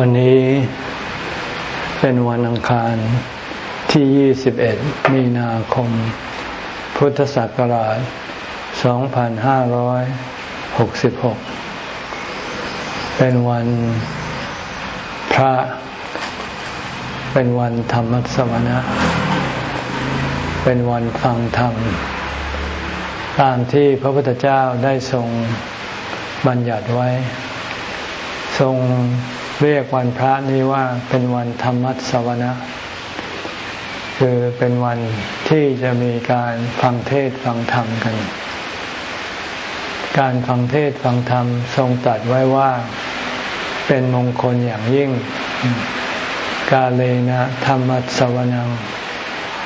วันนี้เป็นวันอังคารที่ 21 มีนาคม พุทธศักราช 2566 เป็นวันพระ เป็นวันธรรมสวนะ เป็นวันฟังธรรม ตามที่พระพุทธเจ้าได้ทรงบัญญัติไว้ ทรง เรียกวันพระนี้ว่าเป็นวันธรรมัสวนะ คือเป็นวันที่จะมีการฟังเทศฟังธรรมกัน การฟังเทศฟังธรรมทรงตรัสไว้ว่าเป็นมงคลอย่างยิ่ง กาเลนะธรรมัสวนัง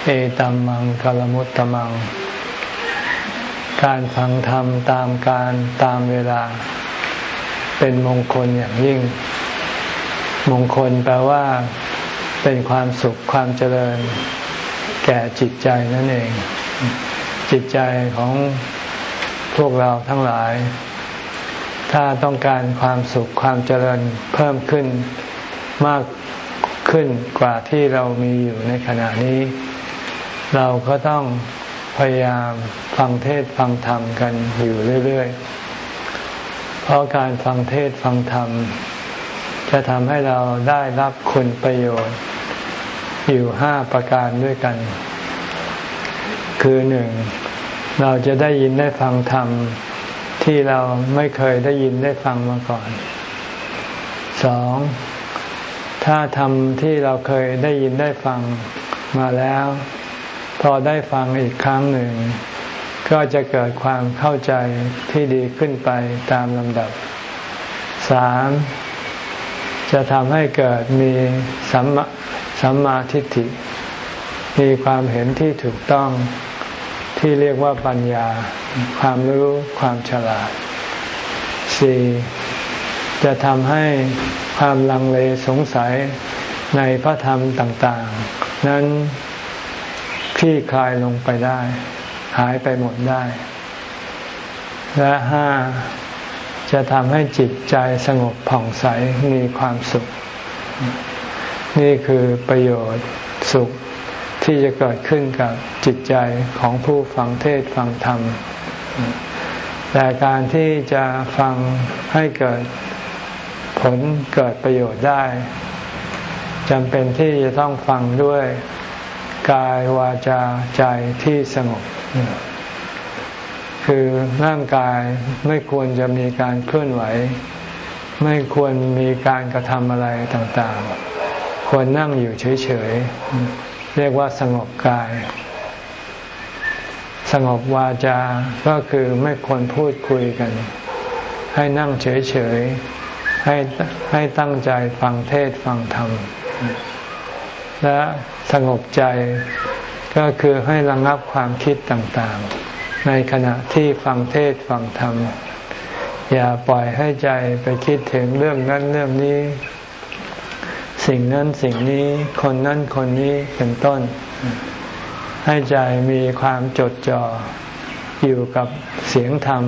เอตัมมังกลมุตตมัง การฟังธรรมตามการตามเวลา เป็นมงคลอย่างยิ่ง มงคลแปลว่าเป็นความสุขความเจริญ แก่จิตใจนั่นเอง จิตใจของพวกเราทั้งหลาย ถ้าต้องการความสุขความเจริญเพิ่มขึ้นมากขึ้นกว่าที่เรามีอยู่ในขณะนี้ เราก็ต้องพยายามฟังเทศฟังธรรมกันอยู่เรื่อยๆ เพราะการฟังเทศฟังธรรม จะทำให้เราได้รับคุณประโยชน์ อยู่ห้าประการด้วยกัน คือหนึ่งเราจะได้ยินได้ฟังธรรมที่เราไม่เคยได้ยินได้ฟังมาก่อนสองถ้าธรรมที่เราเคยได้ยินได้ฟังมาแล้ว พอได้ฟังอีกครั้งหนึ่ง ก็จะเกิดความเข้าใจที่ดีขึ้นไปตามลำดับสาม จะทำให้เกิดมีสัมมาสัมมาทิฏฐิ มีความเห็นที่ถูกต้องที่เรียกว่าปัญญา ความรู้ความฉลาดสี่จะทำให้ความลังเลสงสัยในพระธรรมต่าง ๆ นั้นคลี่คลายลงไปได้ หายไปหมดได้ และห้า จะทำให้จิตใจสงบผ่องใสมีความสุข นี่คือประโยชน์สุขที่จะเกิดขึ้นกับจิตใจของผู้ฟังเทศฟังธรรม แต่การที่จะฟังให้เกิดผลเกิดประโยชน์ได้จำเป็นที่จะต้องฟังด้วยกายวาจาใจที่สงบ คือร่างกายไม่ควรจะมีการเคลื่อนไหว ไม่ควรมีการกระทำอะไรต่างๆ ควรนั่งอยู่เฉยๆ เรียกว่าสงบกาย สงบวาจา ก็คือไม่ควรพูดคุยกัน ให้นั่งเฉยๆ ให้ให้ตั้งใจฟังเทศฟังธรรม และสงบใจก็คือให้ระงับความคิดต่างๆ ในขณะที่ฟังเทศฟังธรรม อย่าปล่อยให้ใจไปคิดถึงเรื่องนั้นเรื่องนี้ สิ่งนั้นสิ่งนี้คนนั้นคนนี้เป็นต้น ให้ใจมีความจดจ่ออยู่กับเสียงธรรม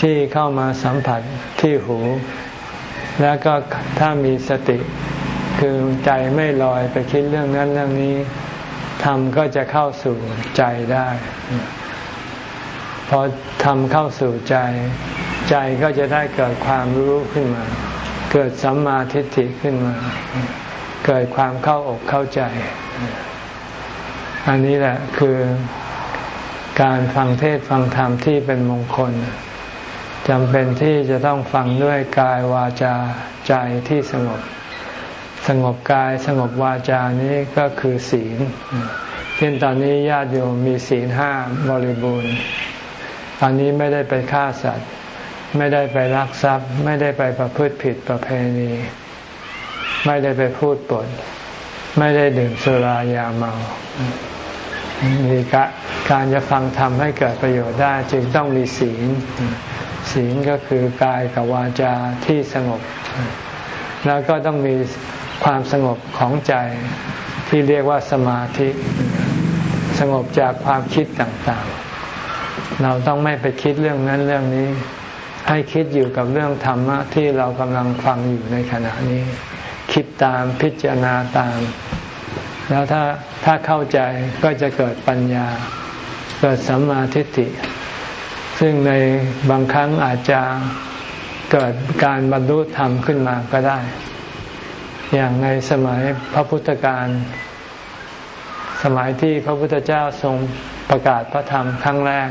ที่เข้ามาสัมผัสที่หู แล้วก็ถ้ามีสติ คือใจไม่ลอยไปคิดเรื่องนั้นเรื่องนี้ธรรมก็จะเข้าสู่ใจได้ อทำเข้าสู่ใจ ใจก็จะได้เกิดความรู้ขึ้นมา เกิดสัมมาทิฏฐิขึ้นมา เกิดความเข้าอกเข้าใจ อันนี้แหละคือการฟังเทศฟังธรรมที่เป็นมงคลจำเป็นที่จะต้องฟังด้วยกายวาจาใจที่สงบ สงบกายสงบวาจานี้ก็คือศีลเช่นตอนนี้ญาติโยมมีศีลห้าบริบูรณ์ ตอนนี้ไม่ได้ไปฆ่าสัตว์ ไม่ได้ไปรักทรัพย์ ไม่ได้ไปประพฤติผิดประเพณี ไม่ได้ไปพูดปด ไม่ได้ดื่มสุรายาเมามีการจะฟังธรรมให้เกิดประโยชน์ได้จึงต้องมีศีล ศีลก็คือกายกับวาจาที่สงบ แล้วก็ต้องมีความสงบของใจที่เรียกว่าสมาธิ สงบจากความคิดต่างๆ เราต้องไม่ไปคิดเรื่องนั้นเรื่องนี้ ให้คิดอยู่กับเรื่องธรรมะที่เรากำลังฟังอยู่ในขณะนี้ คิดตามพิจารณาตาม แล้วถ้าถ้าเข้าใจก็จะเกิดปัญญา เกิดสัมมาทิฏฐิ ซึ่งในบางครั้งอาจจะเกิดการบรรลุธรรมขึ้นมาก็ได้ อย่างในสมัยพระพุทธการสมัยที่พระพุทธเจ้าทรงประกาศพระธรรมครั้งแรก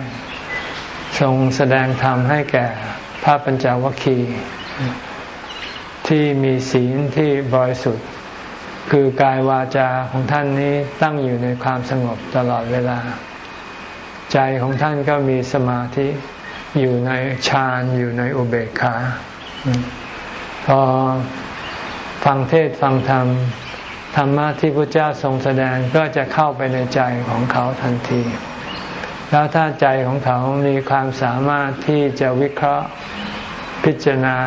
ทรงแสดงธรรมให้แก่พระปัญจวัคคีย์ที่มีศีลที่บริสุทธิ์ คือกายวาจาของท่านนี้ตั้งอยู่ในความสงบตลอดเวลา ใจของท่านก็มีสมาธิอยู่ในฌานอยู่ในอุเบกขา พอฟังเทศฟังธรรม ธรรมะที่พระเจ้าทรงแสดงก็จะเข้าไปในใจของเขาทันที แล้วถ้าใจของเขามีความสามารถที่จะวิเคราะห์พิจารณา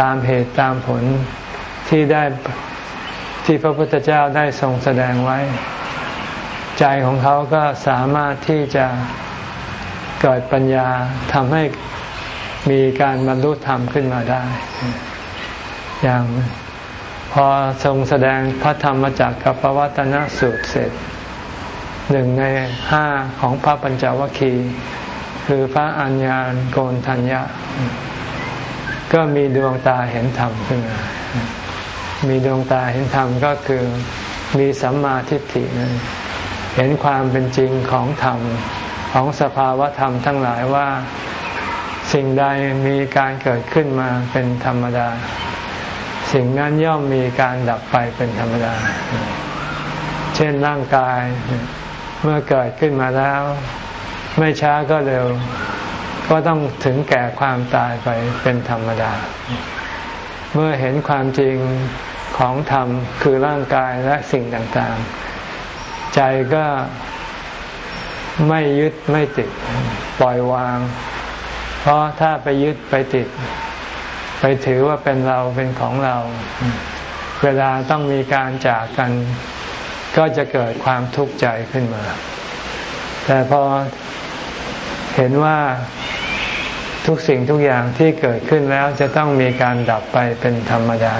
ตามเหตุตามผลที่ได้ที่พระพุทธเจ้าได้ทรงแสดงไว้ ใจของเขาก็สามารถที่จะเกิดปัญญาทำให้มีการบรรลุธรรมขึ้นมาได้ อย่างพอทรงแสดงพระธรรมจากกัปวัตนสูตรเสร็จ หนึ่งในห้าของพระปัญจวัคคีย์คือพระอัญญาณโกนทัญญะ ก็มีดวงตาเห็นธรรมขึ้นมามีดวงตาเห็นธรรมก็คือมีสัมมาทิฏฐินั้นเห็นความเป็นจริงของธรรมของสภาวะธรรมทั้งหลายว่าสิ่งใดมีการเกิดขึ้นมาเป็นธรรมดา สิ่งนั้นย่อมมีการดับไปเป็นธรรมดา เช่นร่างกาย เมื่อเกิดขึ้นมาแล้ว ไม่ช้าก็เร็ว ก็ต้องถึงแก่ความตายไปเป็นธรรมดา เมื่อเห็นความจริงของธรรมคือร่างกายและสิ่งต่างๆ ใจก็ไม่ยึดไม่ติดปล่อยวาง เพราะถ้าไปยึดไปติด ไปถือว่าเป็นเราเป็นของเรา เวลาต้องมีการจากกัน ก็จะเกิดความทุกข์ใจขึ้นมา แต่พอเห็นว่าทุกสิ่งทุกอย่างที่เกิดขึ้นแล้วจะต้องมีการดับไปเป็นธรรมดา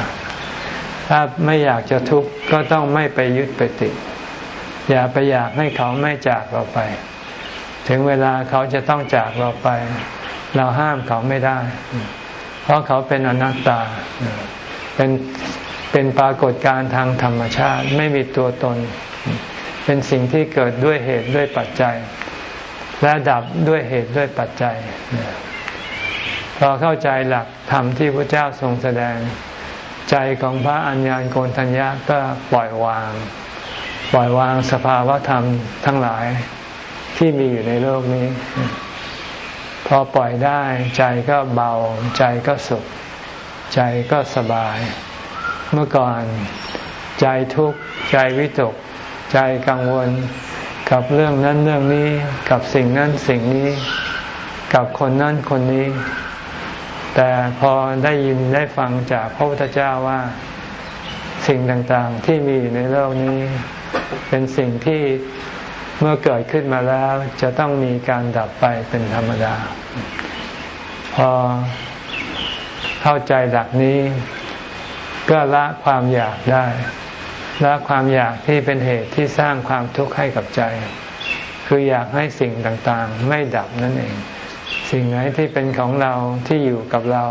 ถ้าไม่อยากจะทุกข์ก็ต้องไม่ไปยึดไปติด อย่าไปอยากให้เขาไม่จากเราไป ถึงเวลาเขาจะต้องจากเราไป เราห้ามเขาไม่ได้ เพราะเขาเป็นอนัตตา เป็น เป็นปรากฏการณ์ทางธรรมชาติไม่มีตัวตน เป็นสิ่งที่เกิดด้วยเหตุด้วยปัจจัย และดับด้วยเหตุด้วยปัจจัยพอเข้าใจหลักธรรมที่พระเจ้าทรงแสดง ใจของพระอัญญาณโกนทัญญาก็ปล่อยวาง ปล่อยวางสภาวะธรรมทั้งหลายที่มีอยู่ในโลกนี้ พอปล่อยได้ใจก็เบา ใจก็สุข ใจก็สบาย เมื่อก่อนใจทุกข์ใจวิตก ใจกังวล กับเรื่องนั้นเรื่องนี้กับสิ่งนั้นสิ่งนี้ กับคนนั้นคนนี้ แต่พอได้ยินได้ฟังจากพระพุทธเจ้าว่าสิ่งต่างๆที่มีในโลกนี้ เป็นสิ่งที่เมื่อเกิดขึ้นมาแล้วจะต้องมีการดับไปเป็นธรรมดา พอเข้าใจหลักนี้ ก็ละความอยากได้ ละความอยากที่เป็นเหตุที่สร้างความทุกข์ให้กับใจ คืออยากให้สิ่งต่างๆ ไม่ดับนั่นเอง สิ่งไหนที่เป็นของเราที่อยู่กับเรา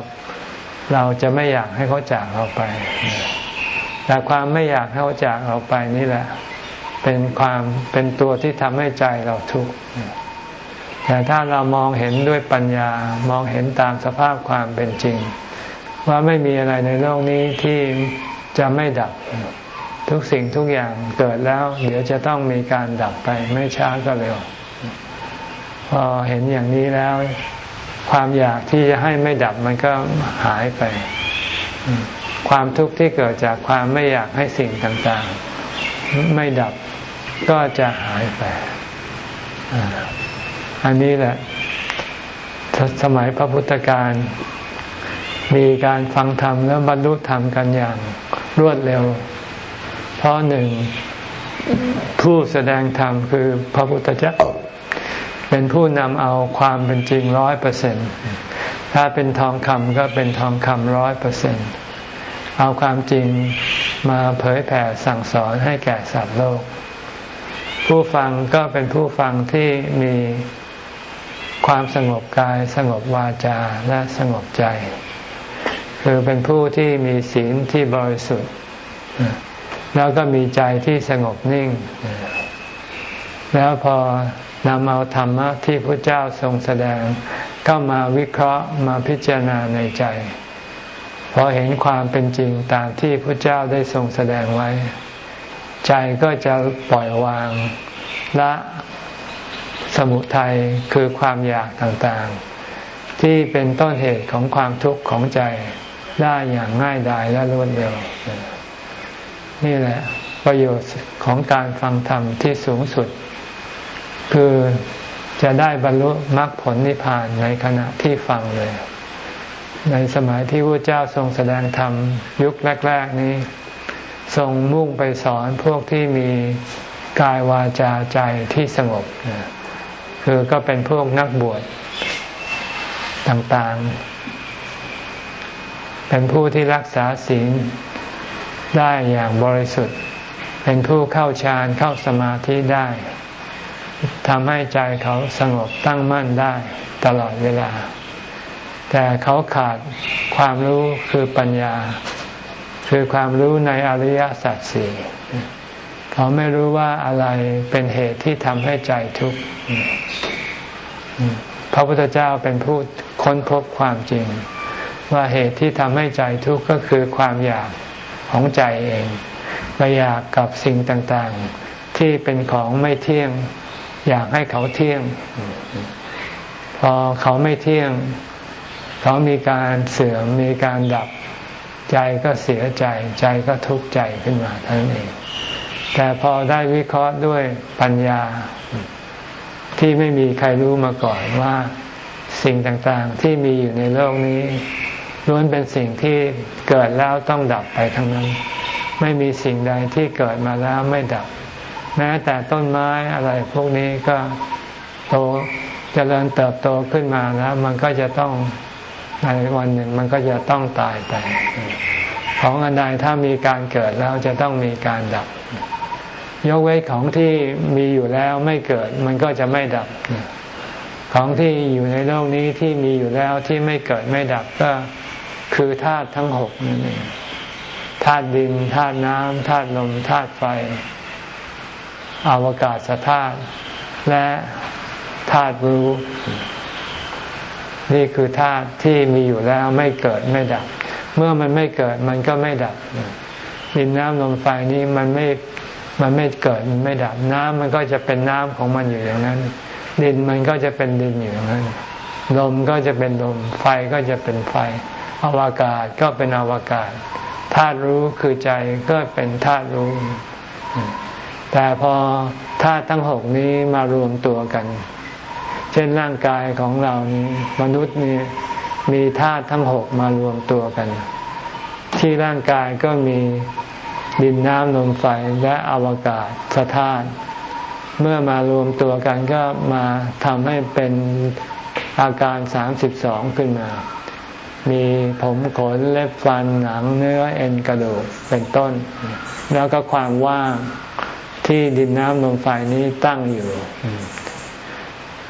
เราจะไม่อยากให้เขาจากเราไป แต่ความไม่อยากให้เขาจากเราไปนี่แหละ เป็นความเป็นตัวที่ทำให้ใจเราทุกข์แต่ถ้าเรามองเห็นด้วยปัญญามองเห็นตามสภาพความเป็นจริง ว่าไม่มีอะไรในโลกนี้ที่จะไม่ดับ ทุกสิ่งทุกอย่างเกิดแล้ว เดี๋ยวจะต้องมีการดับไปไม่ช้าก็เร็ว พอเห็นอย่างนี้แล้ว ความอยากที่จะให้ไม่ดับมันก็หายไป ความทุกข์ที่เกิดจากความไม่อยากให้สิ่งต่างๆ ไม่ดับก็จะหายไป อันนี้แหละ สมัยพระพุทธการ มีการฟังธรรมแล้วบรรลุธรรมกันอย่างรวดเร็ว เพราะหนึ่งผู้แสดงธรรมคือพระพุทธเจ้าเป็นผู้นำเอาความเป็นจริงร้อยเปอร์เซ็นตถ้าเป็นทองคำก็เป็นทองคำร้อยเปอร์เซ็นต์เอาความจริงมาเผยแผ่สั่งสอนให้แก่สัตว์โลก ผู้ฟังก็เป็นผู้ฟังที่มีความสงบกายสงบวาจาและสงบใจ คือเป็นผู้ที่มีศีลที่บริสุทธิ์แล้วก็มีใจที่สงบนิ่ง แล้วพอนำเอาธรรมะที่พระเจ้าทรงแสดงเข้ามาวิเคราะห์มาพิจารณาในใจ พอเห็นความเป็นจริงตามที่พระเจ้าได้ทรงแสดงไว้ ใจก็จะปล่อยวางละสมุทัยคือความอยากต่างๆ ที่เป็นต้นเหตุของความทุกข์ของใจ ได้อย่างง่ายดายและรวดเร็ว นี่แหละประโยชน์ของการฟังธรรมที่สูงสุด คือจะได้บรรลุมรรคผลนิพพานในขณะที่ฟังเลย ในสมัยที่พระเจ้าทรงแสดงธรรมยุคแรก ๆนี้ ทรงมุ่งไปสอนพวกที่มีกายวาจาใจที่สงบ คือก็เป็นพวกนักบวชต่างๆ เป็นผู้ที่รักษาศีลได้อย่างบริสุทธิ์ เป็นผู้เข้าฌานเข้าสมาธิได้ทำให้ใจเขาสงบตั้งมั่นได้ตลอดเวลา แต่เขาขาดความรู้คือปัญญา คือความรู้ในอริยสัจสี่เขาไม่รู้ว่าอะไรเป็นเหตุที่ทำให้ใจทุกข์พระพุทธเจ้าเป็นผู้ค้นพบความจริง ว่าเหตุที่ทำให้ใจทุกข์ก็คือความอยากของใจเองไปอยากกับสิ่งต่างๆ ที่เป็นของไม่เที่ยง อยากให้เขาเที่ยง พอเขาไม่เที่ยง เขามีการเสื่อมมีการดับใจก็เสียใจ ใจก็ทุกข์ใจขึ้นมาท่านเอง แต่พอได้วิเคราะห์ด้วยปัญญา ที่ไม่มีใครรู้มาก่อนว่า สิ่งต่างๆที่มีอยู่ในโลกนี้ ล้วนเป็นสิ่งที่เกิดแล้วต้องดับไปทั้งนั้น ไม่มีสิ่งใดที่เกิดมาแล้วไม่ดับ แม้แต่ต้นไม้อะไรพวกนี้ก็โตจเจริญเติบโตขึ้นมาแล้วมันก็จะต้องในวันหนึ่งมันก็จะต้องตายไป ของอันใดถ้ามีการเกิดแล้วจะต้องมีการดับ ยกเว้นของที่มีอยู่แล้วไม่เกิดมันก็จะไม่ดับ ของที่อยู่ในโลกนี้ที่มีอยู่แล้วที่ไม่เกิดไม่ดับก็ คือธาตุทั้งหกนั่นเองธาตุดินธาตุน้ำธาตุลมธาตุไฟอวกาศธาตุและธาตุรู้ นี่คือธาตุที่มีอยู่แล้วไม่เกิดไม่ดับ เมื่อมันไม่เกิดมันก็ไม่ดับ ดินน้ำลมไฟนี้มันไม่มันไม่เกิดมันไม่ดับ น้ำมันก็จะเป็นน้ำของมันอยู่อย่างนั้น ดินมันก็จะเป็นดินอยู่อย่างนั้นลมก็จะเป็นลมไฟก็จะเป็นไฟ อวกาศก็เป็นอวกาศธาตุรู้คือใจก็เป็นธาตุรู้ แต่พอธาตุทั้งหกนี้มารวมตัวกัน เช่นร่างกายของเรานี้มนุษย์นี้มีธาตุทั้งหกมารวมตัวกัน ที่ร่างกายก็มีดินน้ำลมไฟและอวกาศสธาตุเมื่อมารวมตัวกันก็มาทำให้เป็นอาการสามสิบสองขึ้นมา มีผมขนเล็บฟันหนังเนื้อเอ็นกระดูกเป็นต้น แล้วก็ความว่างที่ดินน้ำลมไฟนี้ตั้งอยู่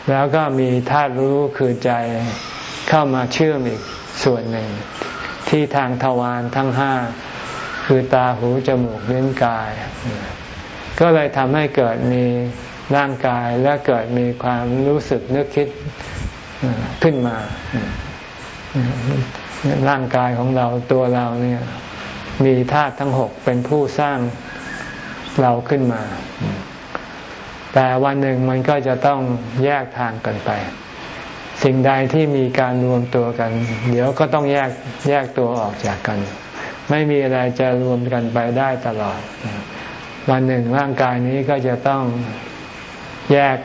แล้วก็มีธาตุรู้คือใจเข้ามาเชื่อมอีกส่วนหนึ่ง ที่ทางทวารทั้งห้าคือตาหูจมูกลิ้นกาย ก็เลยทำให้เกิดมีร่างกายและเกิดมีความรู้สึกนึกคิดขึ้นมา ร่างกายของเราตัวเราเนี่ย มีธาตุทั้งหกเป็นผู้สร้างเราขึ้นมา แต่วันหนึ่งมันก็จะต้องแยกทางกันไป สิ่งใดที่มีการรวมตัวกัน เดี๋ยวก็ต้องแยกแยกตัวออกจากกัน ไม่มีอะไรจะรวมกันไปได้ตลอด วันหนึ่งร่างกายนี้ก็จะต้องแยก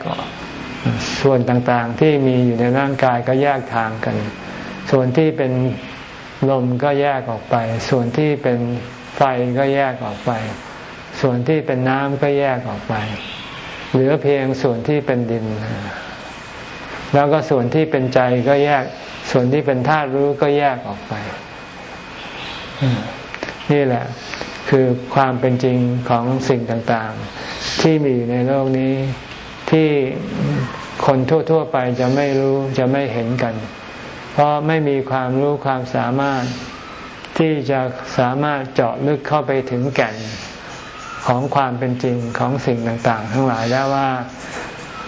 ส่วนต่างๆ ที่มีอยู่ในร่างกายก็แยกทางกัน ส่วนที่เป็นลมก็แยกออกไป ส่วนที่เป็นไฟก็แยกออกไป ส่วนที่เป็นน้ำก็แยกออกไป เหลือเพียงส่วนที่เป็นดิน แล้วก็ส่วนที่เป็นใจก็แยก ส่วนที่เป็นธาตุรู้ก็แยกออกไป นี่แหละ คือความเป็นจริงของสิ่งต่างๆ ที่มีอยู่ในโลกนี้ที่คนทั่ว ๆ ไปจะไม่รู้จะไม่เห็นกัน เพราะไม่มีความรู้ความสามารถที่จะสามารถเจาะลึกเข้าไปถึงแก่นของความเป็นจริงของสิ่งต่างๆ ทั้งหลายได้ว่า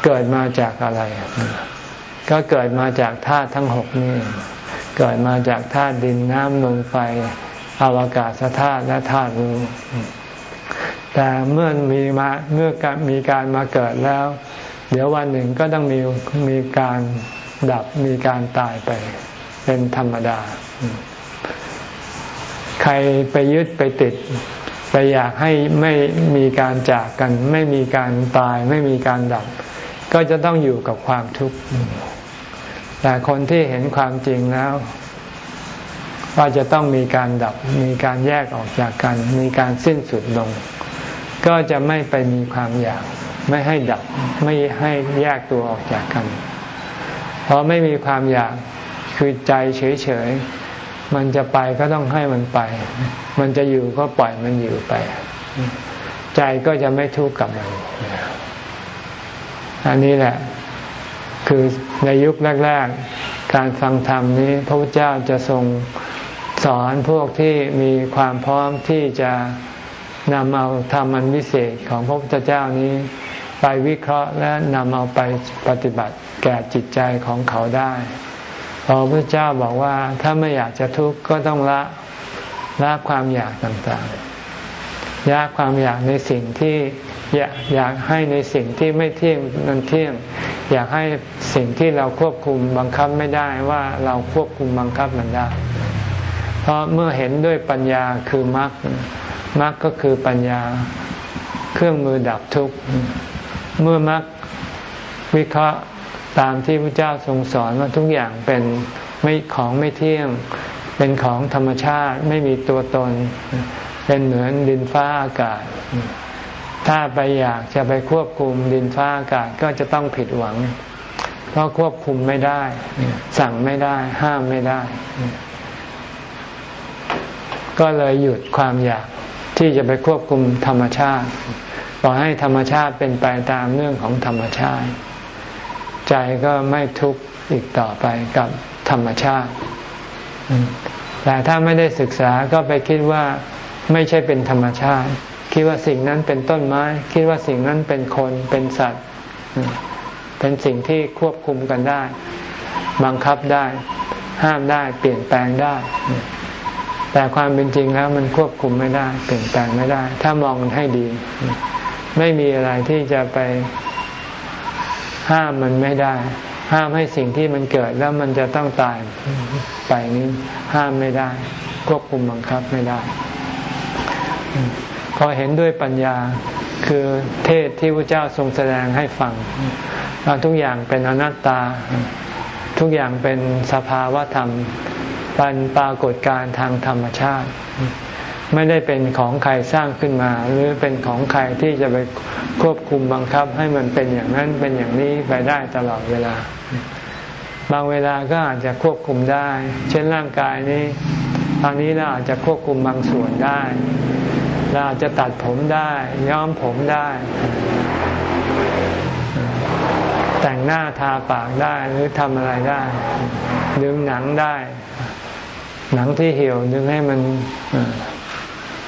เกิดมาจากอะไร ก็เกิดมาจากธาตุทั้งหกนี่เกิดมาจากธาตุดินน้ำลมไฟอวกาศธาตุและธาตุรู้แต่เมื่อมีมาเมื่อมีการมาเกิดแล้ว เดี๋ยววันหนึ่งก็ต้องมีมีการ ดับมีการตายไป เป็นธรรมดา ใครไปยึดไปติด ไปอยากให้ไม่มีการจากกัน ไม่มีการตาย ไม่มีการดับ ก็จะต้องอยู่กับความทุกข์แต่คนที่เห็นความจริงแล้วว่าจะต้องมีการดับ มีการแยกออกจากกัน มีการสิ้นสุดลง ก็จะไม่ไปมีความอยาก ไม่ให้ดับ ไม่ให้แยกตัวออกจากกัน พราะไม่มีความอยากคือใจเฉยๆ มันจะไปก็ต้องให้มันไป มันจะอยู่ก็ปล่อยมันอยู่ไป ใจก็จะไม่ทุกข์กับมัน อันนี้แหละ คือในยุคแรก ๆ การฟังธรรมนี้ พระพุทธเจ้าจะทรงสอนพวกที่มีความพร้อมที่จะนำเอาธรรมันวิเศษของพระพุทธเจ้านี้ ไปวิเคราะห์และนำเอาไปปฏิบัติ แก่จิตใจของเขาได้พระพุทธเจ้าบอกว่าถ้าไม่อยากจะทุกข์ก็ต้องละละความอยากต่างๆละความอยากในสิ่งที่อยากอยากให้ในสิ่งที่ไม่เที่ยงนันเที่ยง อยากให้สิ่งที่เราควบคุมบังคับไม่ได้ว่าเราควบคุมบังคับมันได้ เพราะเมื่อเห็นด้วยปัญญาคือมรรคมรรคก็คือปัญญาเครื่องมือดับทุกข์เมื่อมรรควิเคราะห์ ตามที่พระเจ้าทรงสอนว่าทุกอย่างเป็นไม่ของไม่เที่ยง เป็นของธรรมชาติไม่มีตัวตน เป็นเหมือนดินฟ้าอากาศ ถ้าไปอยากจะไปควบคุมดินฟ้าอากาศก็จะต้องผิดหวัง เพราะควบคุมไม่ได้ สั่งไม่ได้ ห้ามไม่ได้ ก็เลยหยุดความอยากที่จะไปควบคุมธรรมชาติปล่อยให้ธรรมชาติเป็นไปตามเรื่องของธรรมชาติ ใจก็ไม่ทุกข์อีกต่อไปกับธรรมชาติ แต่ถ้าไม่ได้ศึกษาก็ไปคิดว่าไม่ใช่เป็นธรรมชาติ คิดว่าสิ่งนั้นเป็นต้นไม้ คิดว่าสิ่งนั้นเป็นคนเป็นสัตว์ เป็นสิ่งที่ควบคุมกันได้ บังคับได้ ห้ามได้เปลี่ยนแปลงได้ แต่ความเป็นจริงแล้วมันควบคุมไม่ได้ เปลี่ยนแปลงไม่ได้ ถ้ามองให้ดี ไม่มีอะไรที่จะไป ห้ามมันไม่ได้ ห้ามให้สิ่งที่มันเกิดแล้วมันจะต้องตายไปนี้ห้ามไม่ได้ ควบคุมบังคับไม่ได้ พอเห็นด้วยปัญญาคือเทศที่พระเจ้าทรงแสดงให้ฟังว่าทุกอย่างเป็นอนัตตา ทุกอย่างเป็นสภาวะธรรมเป็นปรากฏการทางธรรมชาติ ไม่ได้เป็นของใครสร้างขึ้นมา หรือเป็นของใครที่จะไปควบคุมบังคับให้มันเป็นอย่างนั้นเป็นอย่างนี้ไปได้ตลอดเวลา บางเวลาก็อาจจะควบคุมได้ เช่นร่างกายนี้ ตอนนี้เราอาจจะควบคุมบางส่วนได้ เราอาจจะตัดผมได้ย้อมผมได้ แต่งหน้าทาปากได้หรือทำอะไรได้ดึงหนังได้ หนังที่เหี่ยวดึงให้มัน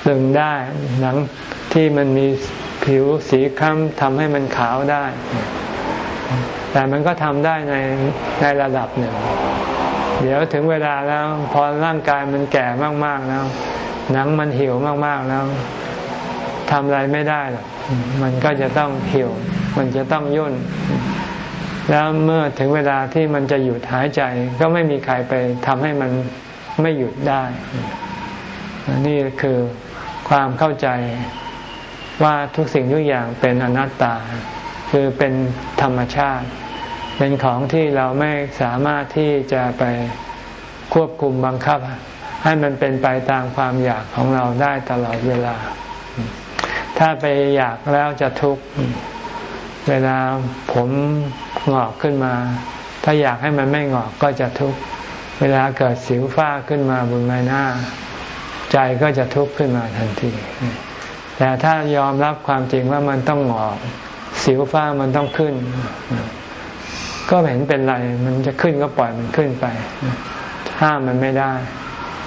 ดึงได้ หนังที่มันมีผิวสีคล้ำทำให้มันขาวได้ แต่มันก็ทำได้ในในระดับหนึ่ง เดี๋ยวถึงเวลาแล้ว พอร่างกายมันแก่มากๆแล้ว หนังมันเหี่ยวมากๆแล้วทำอะไรไม่ได้หรอกมันก็จะต้องเหี่ยว มันจะต้องย่น แล้วเมื่อถึงเวลาที่มันจะหยุดหายใจ ก็ไม่มีใครไปทำให้มันไม่หยุดได้ นี่คือ ความเข้าใจว่าทุกสิ่งทุกอย่างเป็นอนัตตา คือเป็นธรรมชาติ เป็นของที่เราไม่สามารถที่จะไปควบคุมบังคับ ให้มันเป็นไปตามความอยากของเราได้ตลอดเวลา ถ้าไปอยากแล้วจะทุกข์เวลาผมงอกขึ้นมา ถ้าอยากให้มันไม่งอกก็จะทุกข์เวลาเกิดสิวฟ้าขึ้นมาบนใบหน้า ใจก็จะทุกข์ขึ้นมาทันที แต่ถ้ายอมรับความจริงว่ามันต้องหงอกสิวฟ้ามันต้องขึ้น ก็เห็นเป็นไร มันจะขึ้นก็ปล่อยมันขึ้นไป ห้ามมันไม่ได้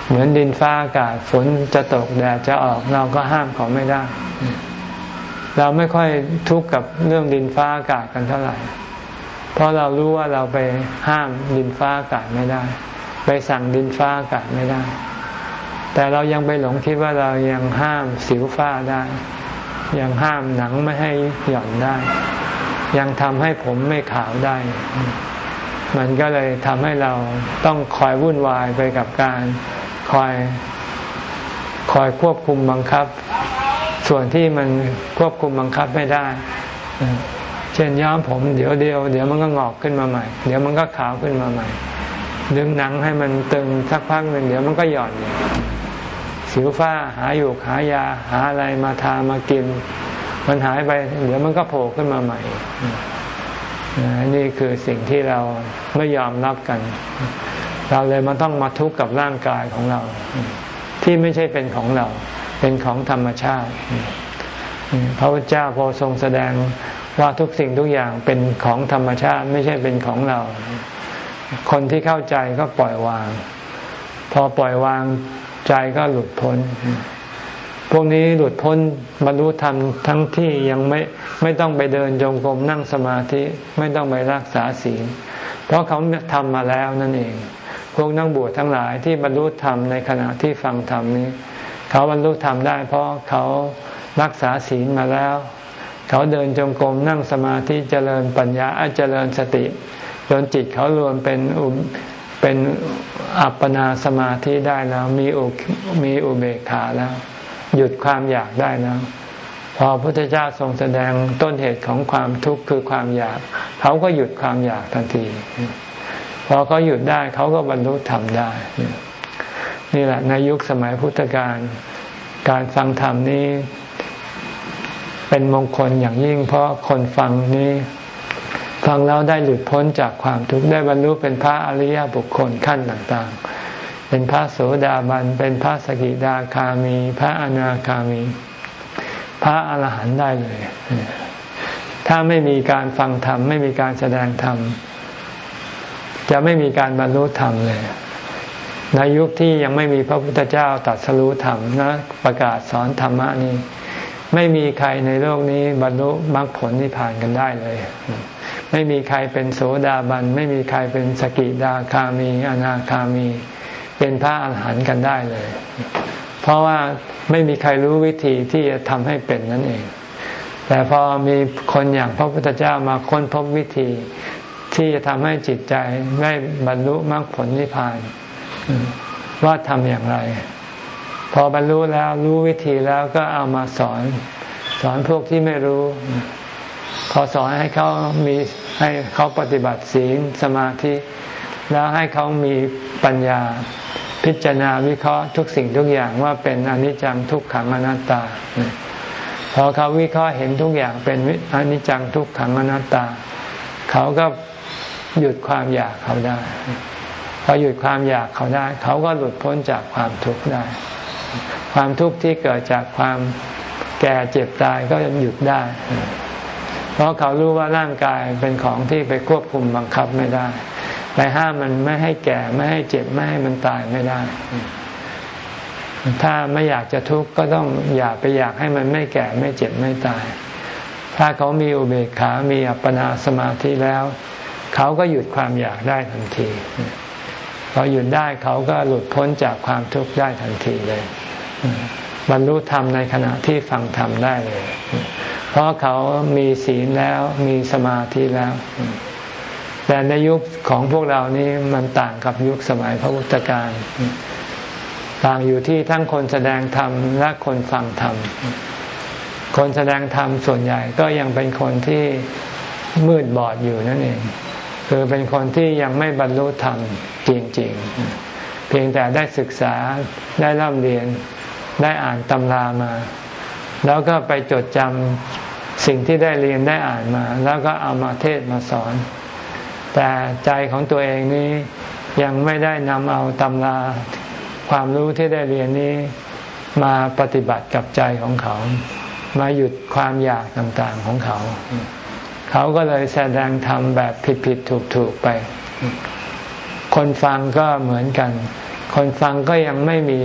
เหมือนดินฟ้าอากาศฝนจะตกแดดจะออกเราก็ห้ามเขาไม่ได้ เราไม่ค่อยทุกข์กับเรื่องดินฟ้าอากาศกันเท่าไหร่ เพราะเรารู้ว่าเราไปห้ามดินฟ้าอากาศไม่ได้ ไปสั่งดินฟ้าอากาศไม่ได้ แต่เรายังไปหลงคิดว่าเรายังห้ามสิวฟ้าได้ ยังห้ามหนังไม่ให้หย่อนได้ ยังทำให้ผมไม่ขาวได้ มันก็เลยทำให้เราต้องคอยวุ่นวายไปกับการคอยคอยควบคุมบังคับ ส่วนที่มันควบคุมบังคับไม่ได้ เช่นย้อมผมเดี๋ยวเดียว เดี๋ยวมันก็งอกขึ้นมาใหม่ เดี๋ยวมันก็ขาวขึ้นมาใหม่ดึงหนังให้มันตึงสักพักหนึ่งเดี๋ยวมันก็หย่อน สิวฟ้าหาอยู่หายาหาอะไรมาทามากิน มันหายไปเดี๋ยวมันก็โผล่ขึ้นมาใหม่นี่คือสิ่งที่เราไม่ยอมรับกัน เราเลยมันต้องมาทุกข์กับร่างกายของเรา ที่ไม่ใช่เป็นของเรา เป็นของธรรมชาติพระพุทธเจ้าพอทรงแสดงว่าทุกสิ่งทุกอย่างเป็นของธรรมชาติไม่ใช่เป็นของเรา คนที่เข้าใจก็ปล่อยวาง พอปล่อยวาง ใจก็หลุดพ้น พวกนี้หลุดพ้นบรรลุธรรมทั้งที่ยังไม่ไม่ต้องไปเดินจงกรมนั่งสมาธิไม่ต้องไปรักษาศีล เพราะเขาทำมาแล้วนั่นเอง พวกนั่งบวชทั้งหลายที่บรรลุธรรมในขณะที่ฟังธรรมนี้ เขาบรรลุธรรมได้ เพราะเขารักษาศีลมาแล้ว เขาเดินจงกรมนั่งสมาธิเจริญปัญญาเจริญสติจนจิตเขารวมเป็น เป็นอัปปนาสมาธิได้แล้วมีอุมีอุเบกขาแล้ว หยุดความอยากได้แล้วพอพระพุทธเจ้าทรงแสดงต้นเหตุของความทุกข์คือความอยาก เขาก็หยุดความอยากทันทีพอเขาหยุดได้เขาก็บรรลุธรรมได้ นี่แหละในยุคสมัยพุทธกาลการฟังธรรมนี้เป็นมงคลอย่างยิ่ง เพราะคนฟังนี้ ฟังแล้วได้หลุดพ้นจากความทุกข์ได้บรรลุเป็นพระอริยบุคคลขั้นต่างๆ เป็นพระโสดาบัน เป็นพระสกิดาคามี พระอนาคามี พระอรหันต์ได้เลย ถ้าไม่มีการฟังธรรม ไม่มีการแสดงธรรม จะไม่มีการบรรลุธรรมเลย ในยุคที่ยังไม่มีพระพุทธเจ้าตัดสรู้ธรรมนะประกาศสอนธรรมะนี้ไม่มีใครในโลกนี้บรรลุมรรคผลนิพพานกันได้เลย ไม่มีใครเป็นโสดาบัน ไม่มีใครเป็นสกิดาคามี อนาคามี เป็นพระอาหารหันต์กันได้เลย เพราะว่าไม่มีใครรู้วิธีที่จะทำให้เป็นนั่นเอง แต่พอมีคนอย่างพระพุทธเจ้ามาค้นพบวิธี ที่จะทำให้จิตใจได้บรรลุมรรคผลนิพพาน ว่าทำอย่างไร พอบรรลุแล้วรู้วิธีแล้วก็เอามาสอน สอนพวกที่ไม่รู้ พอสอนให้เขามีให้เขาปฏิบัติศีลสมาธิ แล้วให้เขามีปัญญา พิจารณาวิเคราะห์ทุกสิ่งทุกอย่างว่าเป็นอนิจจังทุกขังอนัตตา พอเขาวิเคราะห์เห็นทุกอย่างเป็นอนิจจังทุกขังอนัตตา เขาก็หยุดความอยากเขาได้พอหยุดความอยากเขาได้ เขาก็หลุดพ้นจากความทุกข์ได้ ความทุกข์ที่เกิดจากความแก่เจ็บตายก็หยุดได้ เพราะเขารู้ว่าร่างกายเป็นของที่ไปควบคุมบังคับไม่ได้ ไปห้ามมันไม่ให้แก่ไม่ให้เจ็บไม่ให้มันตายไม่ได้ ถ้าไม่อยากจะทุกข์ก็ต้องอย่าไปอยากให้มันไม่แก่ไม่เจ็บไม่ตาย ถ้าเขามีอุเบกขา มีอัปปนาสมาธิแล้ว เขาก็หยุดความอยากได้ทันทีพอหยุดได้เขาก็หลุดพ้นจากความทุกข์ได้ทันทีเลย บรรลุธรรมในขณะที่ฟังธรรมได้เลย เพราะเขามีศีลแล้วมีสมาธิแล้ว แต่ในยุคของพวกเรานี้มันต่างกับยุคสมัยพระพุทธการ ต่างอยู่ที่ทั้งคนแสดงธรรมและคนฟังธรรม คนแสดงธรรมส่วนใหญ่ก็ยังเป็นคนที่มืดบอดอยู่นั่นเอง คือเป็นคนที่ยังไม่บรรลุธรรมจริง ๆ เพียงแต่ได้ศึกษาได้ร่ำเรียนได้อ่านตำรามา แล้วก็ไปจดจำสิ่งที่ได้เรียนได้อ่านมา แล้วก็เอามาเทศมาสอน แต่ใจของตัวเองนี้ยังไม่ได้นำเอาตำราความรู้ที่ได้เรียนนี้มาปฏิบัติกับใจของเขา มาหยุดความอยากต่างๆของเขา เขาก็เลยแสดงธรรมแบบผิดๆถูกๆไป คนฟังก็เหมือนกัน คนฟังก็ยังไม่มี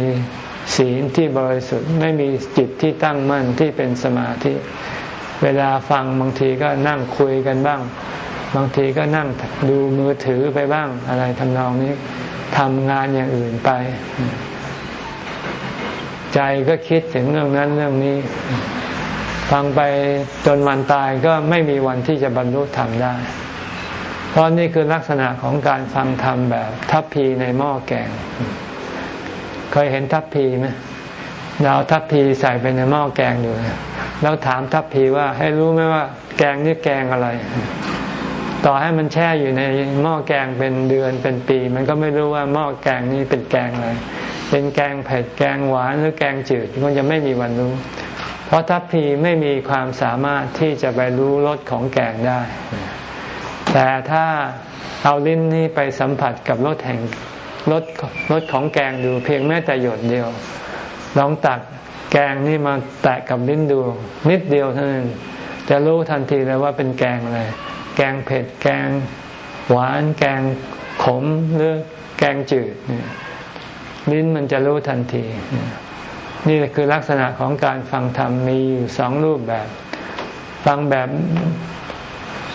ศีลที่บริสุทธิ์ไม่มีจิตที่ตั้งมั่นที่เป็นสมาธิ เวลาฟังบางทีก็นั่งคุยกันบ้าง บางทีก็นั่งดูมือถือไปบ้างอะไรทำนองนี้ทำงานอย่างอื่นไป ใจก็คิดถึงเรื่องนั้นเรื่องนี้ ฟังไปจนวันตายก็ไม่มีวันที่จะบรรลุธรรมได้ เพราะนี่คือลักษณะของการฟังธรรมแบบทัพพีในหม้อแกง เคยเห็นทัพพีไหมเราทัพพีใส่ไปในหม้อแกงอยู่แล้วถามทัพพีว่าให้รู้ไหมว่า แกงนี่แกงอะไร ต่อให้มันแช่อยู่ในหม้อแกงเป็นเดือนเป็นปี มันก็ไม่รู้ว่าหม้อแกงนี้เป็นแกงอะไร เป็นแกงเผ็ดแกงหวานหรือแกงจืดมันจะไม่มีวันรู้ เพราะทัพพีไม่มีความสามารถที่จะไปรู้รสของแกงได้ แต่ถ้าเอาลิ้นนี้ไปสัมผัสกับรสแห่ง รสรสของแกงดู เพียงแม้แต่หยดเดียว ลองตักแกงนี่มาแตะกับลิ้นดู นิดเดียวเท่านั้นจะรู้ทันทีเลยว่าเป็นแกงอะไร แกงเผ็ด แกงหวาน แกงขมหรือแกงจืด ลิ้นมันจะรู้ทันที นี่คือลักษณะของการฟังธรรมมีอยู่สองรูปแบบ ฟังแบบ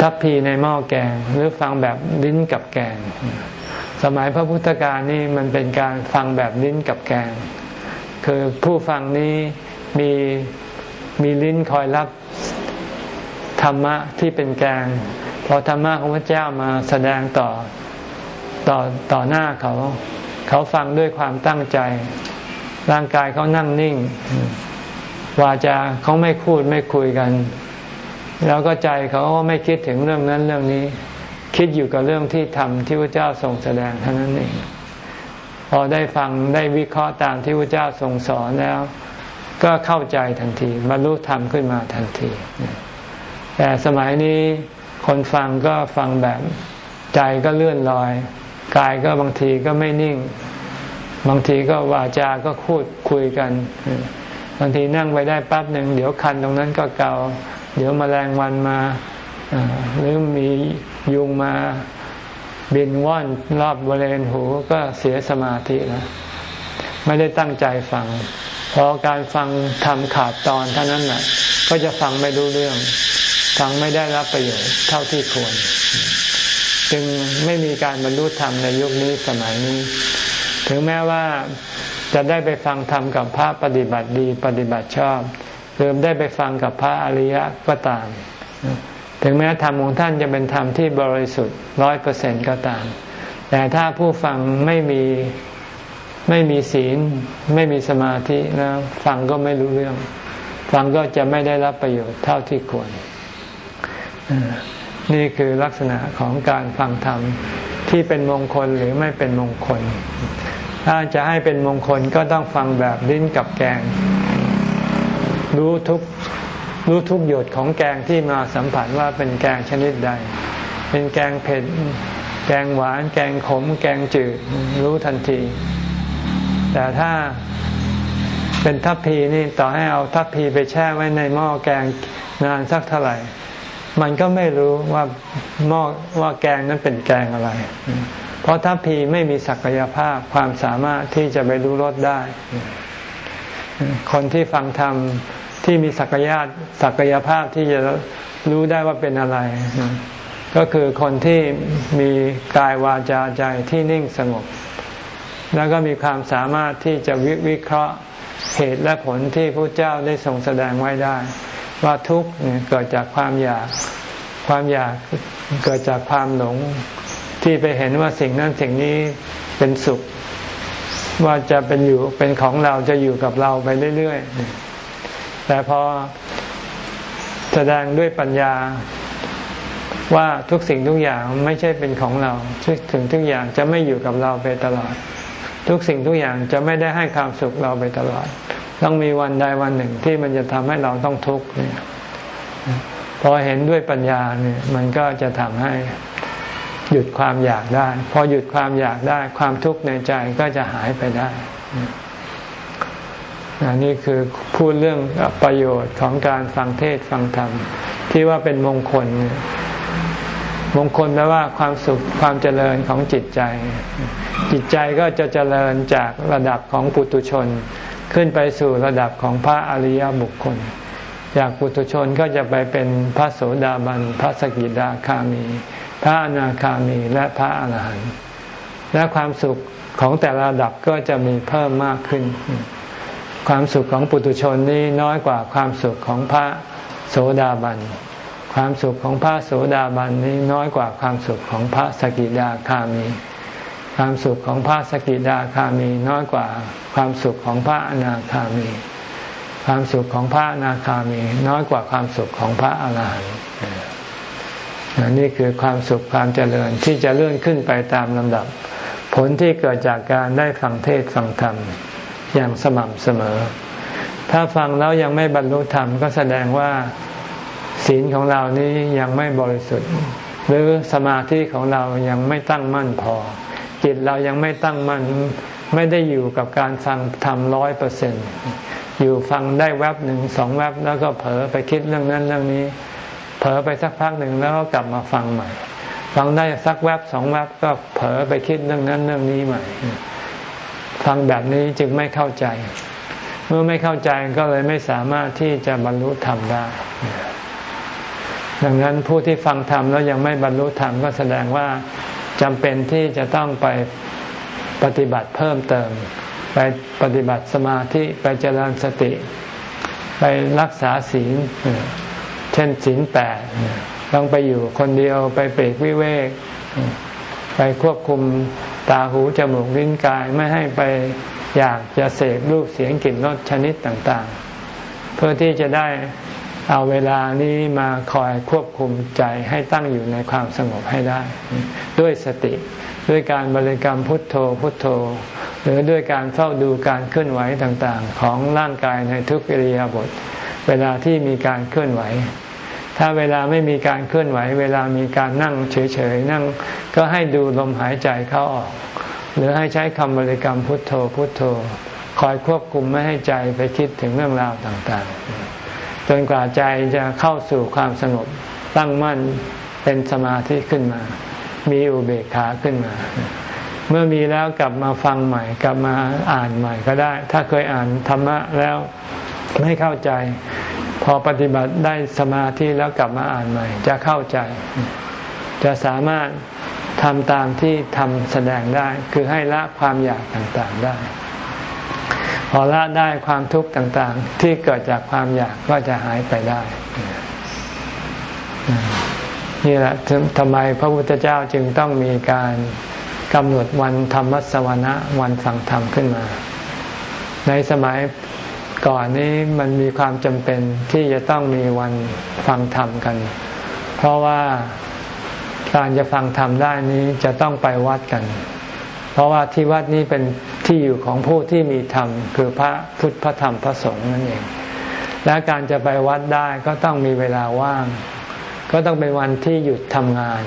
ทัพพีในหม้อแกง หรือฟังแบบลิ้นกับแกง สมัยพระพุทธการนี่มันเป็นการฟังแบบลิ้นกับแกง คือผู้ฟังนี้มีมีลิ้นคอยรับธรรมะที่เป็นแกงพอธรรมะของพระเจ้ามาแสดงต่อต่อต่อหน้าเขา เขาฟังด้วยความตั้งใจ ร่างกายเขานั่งนิ่ง วาจาเขาไม่พูดไม่คุยกัน แล้วก็ใจเขาก็ไม่คิดถึงเรื่องนั้นเรื่องนี้ คิดอยู่กับเรื่องที่ทำที่พระเจ้าทรงแสดงเท่านั้นเองพอได้ฟังได้วิเคราะห์ตามที่พระเจ้าทรงสอนแล้ว ก็เข้าใจทันทีบรรลุธรรมขึ้นมาทันที แต่สมัยนี้คนฟังก็ฟังแบบใจก็เลื่อนลอยกายก็บางทีก็ไม่นิ่ง บางทีก็วาจาก็พูดคุยกัน บางทีนั่งไปได้แป๊บหนึ่งเดี๋ยวคันตรงนั้นก็เกา เดี๋ยวมแมลงวันมาหรือมี ยุงมาบินว่อนรอบบริเวณหูก็เสียสมาธิแล้วไม่ได้ตั้งใจฟัง พอการฟังทำขาดตอนเท่านั้นแหละก็จะฟังไม่รู้เรื่อง ฟังไม่ได้รับประโยชน์เท่าที่ควร จึงไม่มีการบรรลุธรรมในยุคนี้สมัยนี้ ถึงแม้ว่าจะได้ไปฟังธรรมกับพระปฏิบัติดีปฏิบัติชอบหรือได้ไปฟังกับพระอริยะก็ตาม ถึงแม้ธรรมของท่านจะเป็นธรรมที่บริสุทธิ์ร้อยเปอร์เซ็นก็ตาม แต่ถ้าผู้ฟังไม่มีไม่มีศีล ไม่มีสมาธิแล้วฟังก็ไม่รู้เรื่อง ฟังก็จะไม่ได้รับประโยชน์เท่าที่ควร นี่คือลักษณะของการฟังธรรมที่เป็นมงคลหรือไม่เป็นมงคล ถ้าจะให้เป็นมงคลก็ต้องฟังแบบลิ้นกับแกง รู้ทุก รู้ทุกหยดของแกงที่มาสัมผัสว่าเป็นแกงชนิดใด เป็นแกงเผ็ด แกงหวาน แกงขม แกงจืด รู้ทันที แต่ถ้าเป็นทัพพีนี่ต่อให้เอาทัพพีไปแช่ไว้ในหม้อแกงนานสักเท่าไหร่ มันก็ไม่รู้ว่าหม้อว่าแกงนั้นเป็นแกงอะไร เพราะทัพพีไม่มีศักยภาพความสามารถที่จะไปรู้รสได้ คนที่ฟังธรรม ที่มีศักยะศักยภาพที่จะรู้ได้ว่าเป็นอะไร ก็คือคนที่มีกายวาจาใจที่นิ่งสงบ แล้วก็มีความสามารถที่จะวิวเคราะห์เหตุและผลที่พระเจ้าได้ทรงแสดงไว้ได้ ว่าทุกข์เกิดจากความอยากความอยากเกิดจากความหลงที่ไปเห็นว่าสิ่งนั้นสิ่งนี้เป็นสุข ว่าจะเป็นอยู่เป็นของเราจะอยู่กับเราไปเรื่อยๆ แต่พอแสดงด้วยปัญญาว่าทุกสิ่งทุกอย่างไม่ใช่เป็นของเรา ทุกถึงทุกอย่างจะไม่อยู่กับเราไปตลอด ทุกสิ่งทุกอย่างจะไม่ได้ให้ความสุขเราไปตลอด ต้องมีวันใดวันหนึ่งที่มันจะทำให้เราต้องทุกข์เนี่ยพอเห็นด้วยปัญญาเนี่ยมันก็จะทำให้หยุดความอยากได้ พอหยุดความอยากได้ ความทุกข์ในใจก็จะหายไปได้ นนี่คือพูดเรื่องประโยชน์ของการฟังเทศฟังธรรม ที่ว่าเป็นมงคล มงคลแปลว่าความสุขความเจริญของจิตใจ จิตใจก็จะเจริญจากระดับของปุตุชน ขึ้นไปสู่ระดับของพระอริยบุคคล จากปุตุชนก็จะไปเป็นพระโสดาบันพระสกิดาคามี พระอนาคามีและพระอรหันต์และความสุขของแต่ละระดับก็จะมีเพิ่มมากขึ้น ความสุขของปุตุชนนี้น้อยกว่าความสุขของพระโสดาบัน ความสุขของพระโสดาบันนี้น้อยกว่าความสุขของพระสกิดาคามี ความสุขของพระสกิดาคามีน้อยกว่าความสุขของพระอนาคามี ความสุขของพระอนาคามี น้อยกว่าความสุขของพระอาหารหันต์นี่คือความสุขความเจริญที่จะเลื่อนขึ้นไปตามลำดับ ผลที่เกิดจากการได้ฟังเทศฟังธรรม อย่างสม่ำเสมอ ถ้าฟังแล้วยังไม่บรรลุธรรมก็แสดงว่าศีลของเรานี้ยังไม่บริสุทธิ์ หรือสมาธิของเรายังไม่ตั้งมั่นพอ จิตเรายังไม่ตั้งมั่นไม่ได้อยู่กับการฟังธรรมร้อยเปอร์เซ็นต์อยู่ฟังได้แวบหนึ่งสองแวบแล้วก็เผลอไปคิดเรื่องนั้นเรื่องนี้ เผลอไปสักพักหนึ่งแล้วก็กลับมาฟังใหม่ ฟังได้สักแวบสองแวบก็เผลอไปคิดเรื่องนั้นเรื่องนี้ใหม่ ฟังแบบนี้จึงไม่เข้าใจ เมื่อไม่เข้าใจก็เลยไม่สามารถที่จะบรรลุธรรมได้ ดังนั้นผู้ที่ฟังธรรมแล้วยังไม่บรรลุธรรมก็แสดงว่าจำเป็นที่จะต้องไปปฏิบัติเพิ่มเติม ไปปฏิบัติสมาธิไปเจริญสติ ไปรักษาศีลเช่นศีลแปดต้องไปอยู่คนเดียวไปเปรกวิเวก ไปควบคุมตาหูจมูกลิ้นกายไม่ให้ไปอยากจะเสกรูปเสียงกลิ่นรสชนิดต่างๆ เพื่อที่จะได้เอาเวลานี้มาคอยควบคุมใจให้ตั้งอยู่ในความสงบให้ได้ ด้วยสติด้วยการบริกรรมพุทโธพุทโธ หรือด้วยการเฝ้าดูการเคลื่อนไหวต่างๆ ของร่างกายในทุกอิริยาบถเวลาที่มีการเคลื่อนไหว ถ้าเวลาไม่มีการเคลื่อนไหว เวลามีการนั่งเฉยๆนั่ง ก็ให้ดูลมหายใจเข้าออก หรือให้ใช้คำบริกรรมพุทโธพุทโธ คอยควบคุมไม่ให้ใจไปคิดถึงเรื่องราวต่างๆ จนกว่าใจจะเข้าสู่ความสงบตั้งมั่นเป็นสมาธิขึ้นมา มีอุเบกขาขึ้นมา เมื่อมีแล้วกลับมาฟังใหม่ กลับมาอ่านใหม่ก็ได้ ถ้าเคยอ่านธรรมะแล้วไม่เข้าใจ พอปฏิบัติได้สมาธิแล้วกลับมาอ่านใหม่ จะเข้าใจ จะสามารถทำตามที่ทำแสดงได้ คือให้ละความอยากต่างๆได้ พอละได้ความทุกข์ต่างๆ ที่เกิดจากความอยากก็จะหายไปได้ นี่แหละทำไมพระพุทธเจ้าจึงต้องมีการกำหนดวันธรรมสวนะวันฟังธรรมขึ้นมา ในสมัย ก่อนนี้มันมีความจำเป็นที่จะต้องมีวันฟังธรรมกัน เพราะว่าการจะฟังธรรมได้นี้จะต้องไปวัดกัน เพราะว่าที่วัดนี้เป็นที่อยู่ของผู้ที่มีธรรม คือพระพุทธพระธรรมพระสงฆ์นั่นเอง และการจะไปวัดได้ก็ต้องมีเวลาว่าง ก็ต้องเป็นวันที่หยุดทำงาน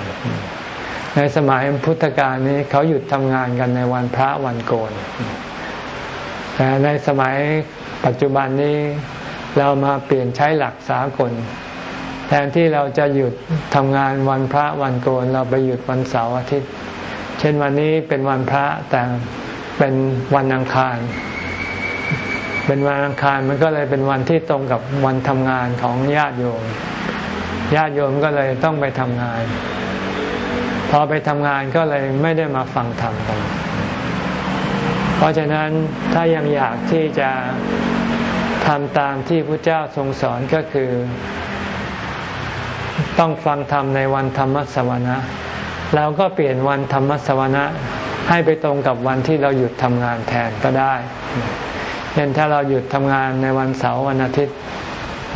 ในสมัยพุทธกาลนี้เขาหยุดทำงานกันในวันพระวันโกนแต่ในสมัย ปัจจุบันนี้เรามาเปลี่ยนใช้หลักสากล แทนที่เราจะหยุดทำงานวันพระวันโกนเราไปหยุดวันเสาร์อาทิตย์ เช่นวันนี้เป็นวันพระแต่เป็นวันอังคาร เป็นวันอังคารมันก็เลยเป็นวันที่ตรงกับวันทำงานของญาติโยม ญาติโยมก็เลยต้องไปทำงาน พอไปทำงานก็เลยไม่ได้มาฟังธรรมกันเพราะฉะนั้นถ้ายังอยากที่จะ ทำตามที่พระเจ้าทรงสอนก็คือ ต้องฟังธรรมในวันธรรมสวนะเราก็เปลี่ยนวันธรรมสวนะให้ไปตรงกับวันที่เราหยุดทำงานแทนก็ได้เช่นถ้าเราหยุดทำงานในวันเสาร์วันอาทิตย์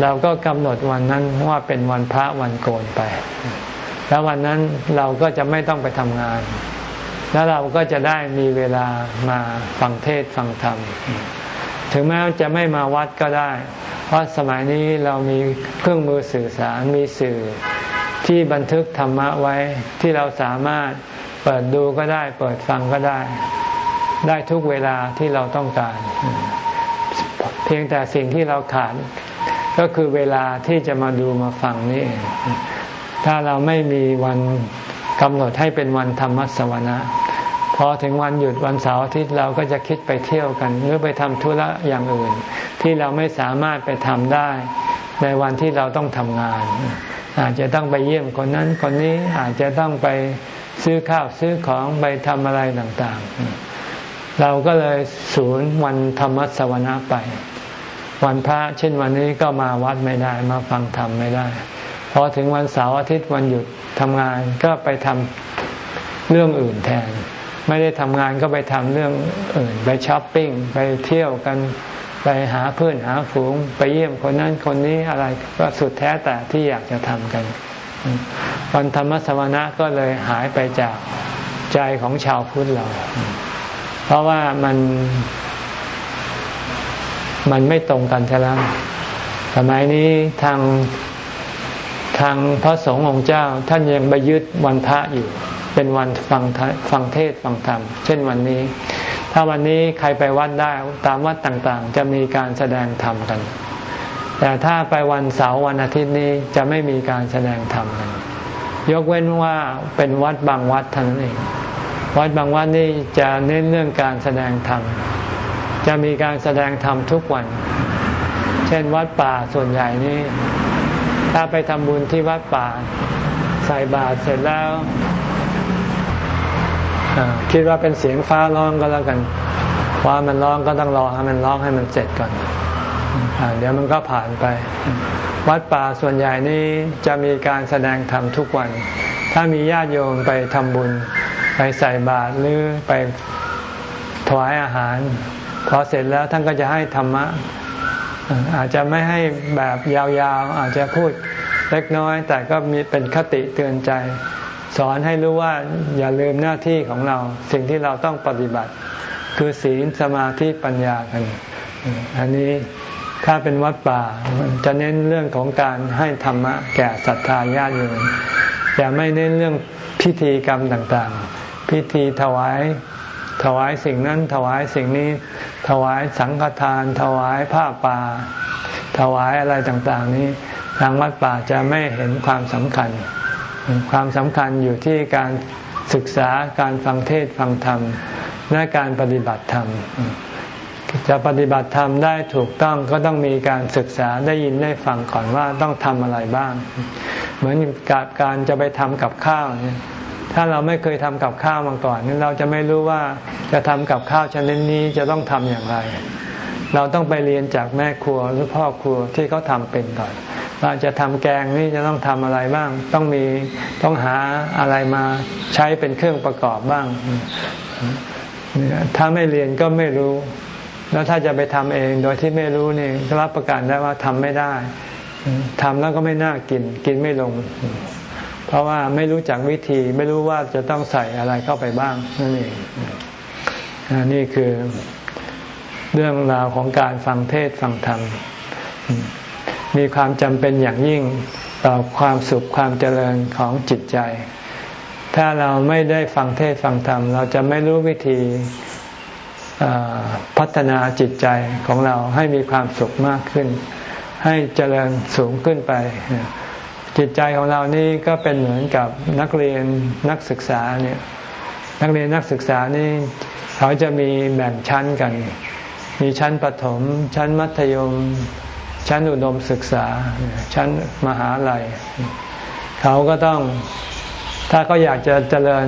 เราก็กำหนดวันนั้นว่าเป็นวันพระวันโกนไป แล้ววันนั้นเราก็จะไม่ต้องไปทำงาน แล้วเราก็จะได้มีเวลามาฟังเทศฟังธรรม ถึงแม้จะไม่มาวัดก็ได้เพราะสมัยนี้เรามีเครื่องมือสื่อสารมีสื่อ ที่บันทึกธรรมะไว้ที่เราสามารถเปิดดูก็ได้ เปิดฟังก็ได้ ได้ทุกเวลาที่เราต้องการ เพียงแต่สิ่งที่เราขาดก็คือเวลาที่จะมาดูมาฟังนี่ถ้าเราไม่มีวันกำหนดให้เป็นวันธรรมสวนะ พอถึงวันหยุดวันเสาร์อาทิตย์เราก็จะคิดไปเที่ยวกัน หรือไปทำธุระอย่างอื่น ที่เราไม่สามารถไปทำได้ ในวันที่เราต้องทำงาน อาจจะต้องไปเยี่ยมคนนั้นคนนี้อาจจะต้องไปซื้อข้าวซื้อของไปทำอะไรต่างๆ เราก็เลยศูนย์วันธรรมสวนะไป วันพระเช่นวันนี้ก็มาวัดไม่ได้มาฟังธรรมไม่ได้พอถึงวันเสาร์อาทิตย์วันหยุดทำงานก็ไปทำเรื่องอื่นแทน ไม่ได้ทำงานก็ไปทำเรื่องอื่นไปช้อปปิ้งไปเที่ยวกันไปหาเพื่อนหาฝูง ไปเยี่ยมคนนั้นคนนี้อะไรก็สุดแท้แต่ที่อยากจะทำกันวันธรรมสวนะก็เลยหายไปจากใจของชาวพุทธเรา เพราะว่ามัน มันไม่ตรงกันใช่แล้วสมัยนี้ทางทางพระสงฆ์องค์เจ้า ท่านยังไปยึดวันพระอยู่ เป็นวันฟังฟังเทศฟังธรรม เช่นวันนี้ ถ้าวันนี้ใครไปวัดได้ตามวัดต่างๆ จะมีการแสดงธรรมกัน แต่ถ้าไปวันเสาร์วันอาทิตย์นี้จะไม่มีการแสดงธรรมกันยกเว้นว่าเป็นวัดบางวัดเท่านั้นเอง วัดบางวัดนี่จะเน้นเรื่องการแสดงธรรม จะมีการแสดงธรรมทุกวัน เช่นวัดป่าส่วนใหญ่นี่ถ้าไปทำบุญที่วัดป่าใส่บาตรเสร็จแล้ว คิดว่าเป็นเสียงฟ้าร้องก็แล้วกันว่ามันร้องก็ต้องรอให้มันร้องให้มันเสร็จก่อนเดี๋ยวมันก็ผ่านไป วัดป่าส่วนใหญ่นี้จะมีการแสดงธรรมทุกวัน ถ้ามีญาติโยมไปทำบุญ ไปใส่บาตรหรือไปถวายอาหาร พอเสร็จแล้วท่านก็จะให้ธรรมะ อาจจะไม่ให้แบบยาวๆ อาจจะพูดเล็กน้อย แต่ก็มีเป็นคติเตือนใจ สอนให้รู้ว่าอย่าลืมหน้าที่ของเราสิ่งที่เราต้องปฏิบัติ คือศีลสมาธิปัญญากัน อันนี้ถ้าเป็นวัดป่าจะเน้นเรื่องของการให้ธรรมะแก่ศรัทธาญาติโยมจะไม่เน้นเรื่องพิธีกรรมต่างๆ พิธีถวายถวายสิ่งนั้นถวายสิ่งนี้ถวายสังฆทาน ถวายผ้าป่า ถวายอะไรต่างๆ นี้ทางวัดป่าจะไม่เห็นความสำคัญ ความสำคัญอยู่ที่การศึกษาการฟังเทศฟังธรรม และการปฏิบัติธรรม จะปฏิบัติธรรมได้ถูกต้องก็ต้องมีการศึกษาได้ยินได้ฟังก่อนว่าต้องทำอะไรบ้าง เหมือนกับการจะไปทำกับข้าวเนี่ยถ้าเราไม่เคยทำกับข้าวมาก่อนเราจะไม่รู้ว่าจะทำกับข้าวชนิดนี้จะต้องทำอย่างไร เราต้องไปเรียนจากแม่ครัวหรือพ่อครัวที่เขาทำเป็นก่อน เราจะทำแกงนี่จะต้องทำอะไรบ้าง ต้องมีต้องหาอะไรมาใช้เป็นเครื่องประกอบบ้าง ถ้าไม่เรียนก็ไม่รู้ แล้วถ้าจะไปทำเองโดยที่ไม่รู้นี่รับประกันได้ว่าทำไม่ได้ทำแล้วก็ไม่น่ากิน กินไม่ลง เพราะว่าไม่รู้จักวิธีไม่รู้ว่าจะต้องใส่อะไรเข้าไปบ้างนั่นเองนี่คือเรื่องราวของการฟังเทศฟังธรรม มีความจำเป็นอย่างยิ่งต่อความสุขความเจริญของจิตใจ ถ้าเราไม่ได้ฟังเทศฟังธรรม เราจะไม่รู้วิธีพัฒนาจิตใจของเราให้มีความสุขมากขึ้น ให้เจริญสูงขึ้นไป จิตใจของเรานี่ก็เป็นเหมือนกับนักเรียนนักศึกษาเนี่ยนักเรียนนักศึกษานี่เขาจะมีแบ่งชั้นกัน มีชั้นประถม ชั้นมัธยม ชั้นอุดมศึกษา ชั้นมหาลัย เขาก็ต้องถ้าเขาอยากจะเจริญ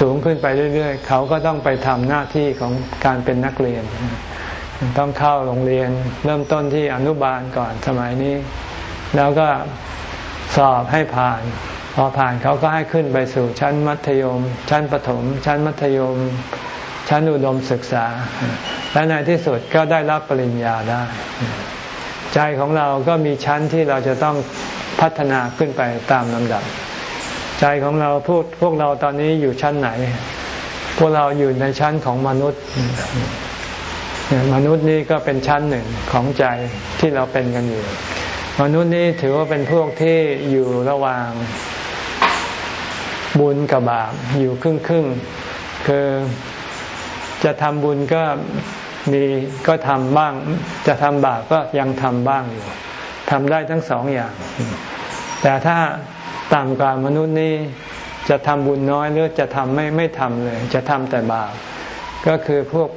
สูงขึ้นไปเรื่อย ๆ เขาก็ต้องไปทำหน้าที่ของการเป็นนักเรียน ต้องเข้าโรงเรียนเริ่มต้นที่อนุบาลก่อนสมัยนี้ แล้วก็สอบให้ผ่าน พอผ่านเขาก็ให้ขึ้นไปสู่ชั้นมัธยม ชั้นประถม ชั้นมัธยม ชั้นอุดมศึกษา และในที่สุดก็ได้รับปริญญาได้ ใจของเราก็มีชั้นที่เราจะต้องพัฒนาขึ้นไปตามลำดับ ใจของเราพวกพวกเราตอนนี้อยู่ชั้นไหน พวกเราอยู่ในชั้นของมนุษย์ มนุษย์นี่ก็เป็นชั้นหนึ่งของใจที่เราเป็นกันอยู่ มนุษย์นี้ถือว่าเป็นพวกที่อยู่ระหว่างบุญกับบาปอยู่ครึ่งครึ่งคือจะทำบุญก็ มีก็ทำบ้าง จะทำบาปก็ยังทำบ้างอยู่ทำได้ทั้งสองอย่าง แต่ถ้าต่ำกว่ามนุษย์นี่จะทำบุญน้อยหรือจะทำไม่ไม่ทำเลย จะทำแต่บาปก็คือพวก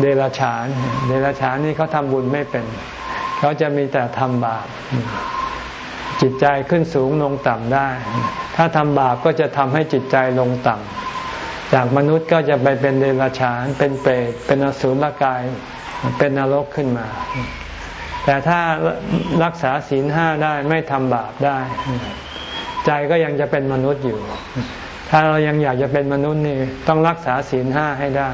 เดรัจฉาน เดรัจฉานนี่เขาทำบุญไม่เป็น เขาจะมีแต่ทำบาปจิตใจขึ้นสูงลงต่ำได้ ถ้าทำบาปก็จะทำให้จิตใจลงต่ำ จากมนุษย์ก็จะไปเป็นเดรัจฉาน เป็นเปรต เป็นอสุรกาย เป็นนรกขึ้นมา แต่ถ้ารักษาศีลห้าได้ไม่ทำบาปได้ ใจก็ยังจะเป็นมนุษย์อยู่ ถ้าเรายังอยากจะเป็นมนุษย์นี่ต้องรักษาศีลห้าให้ได้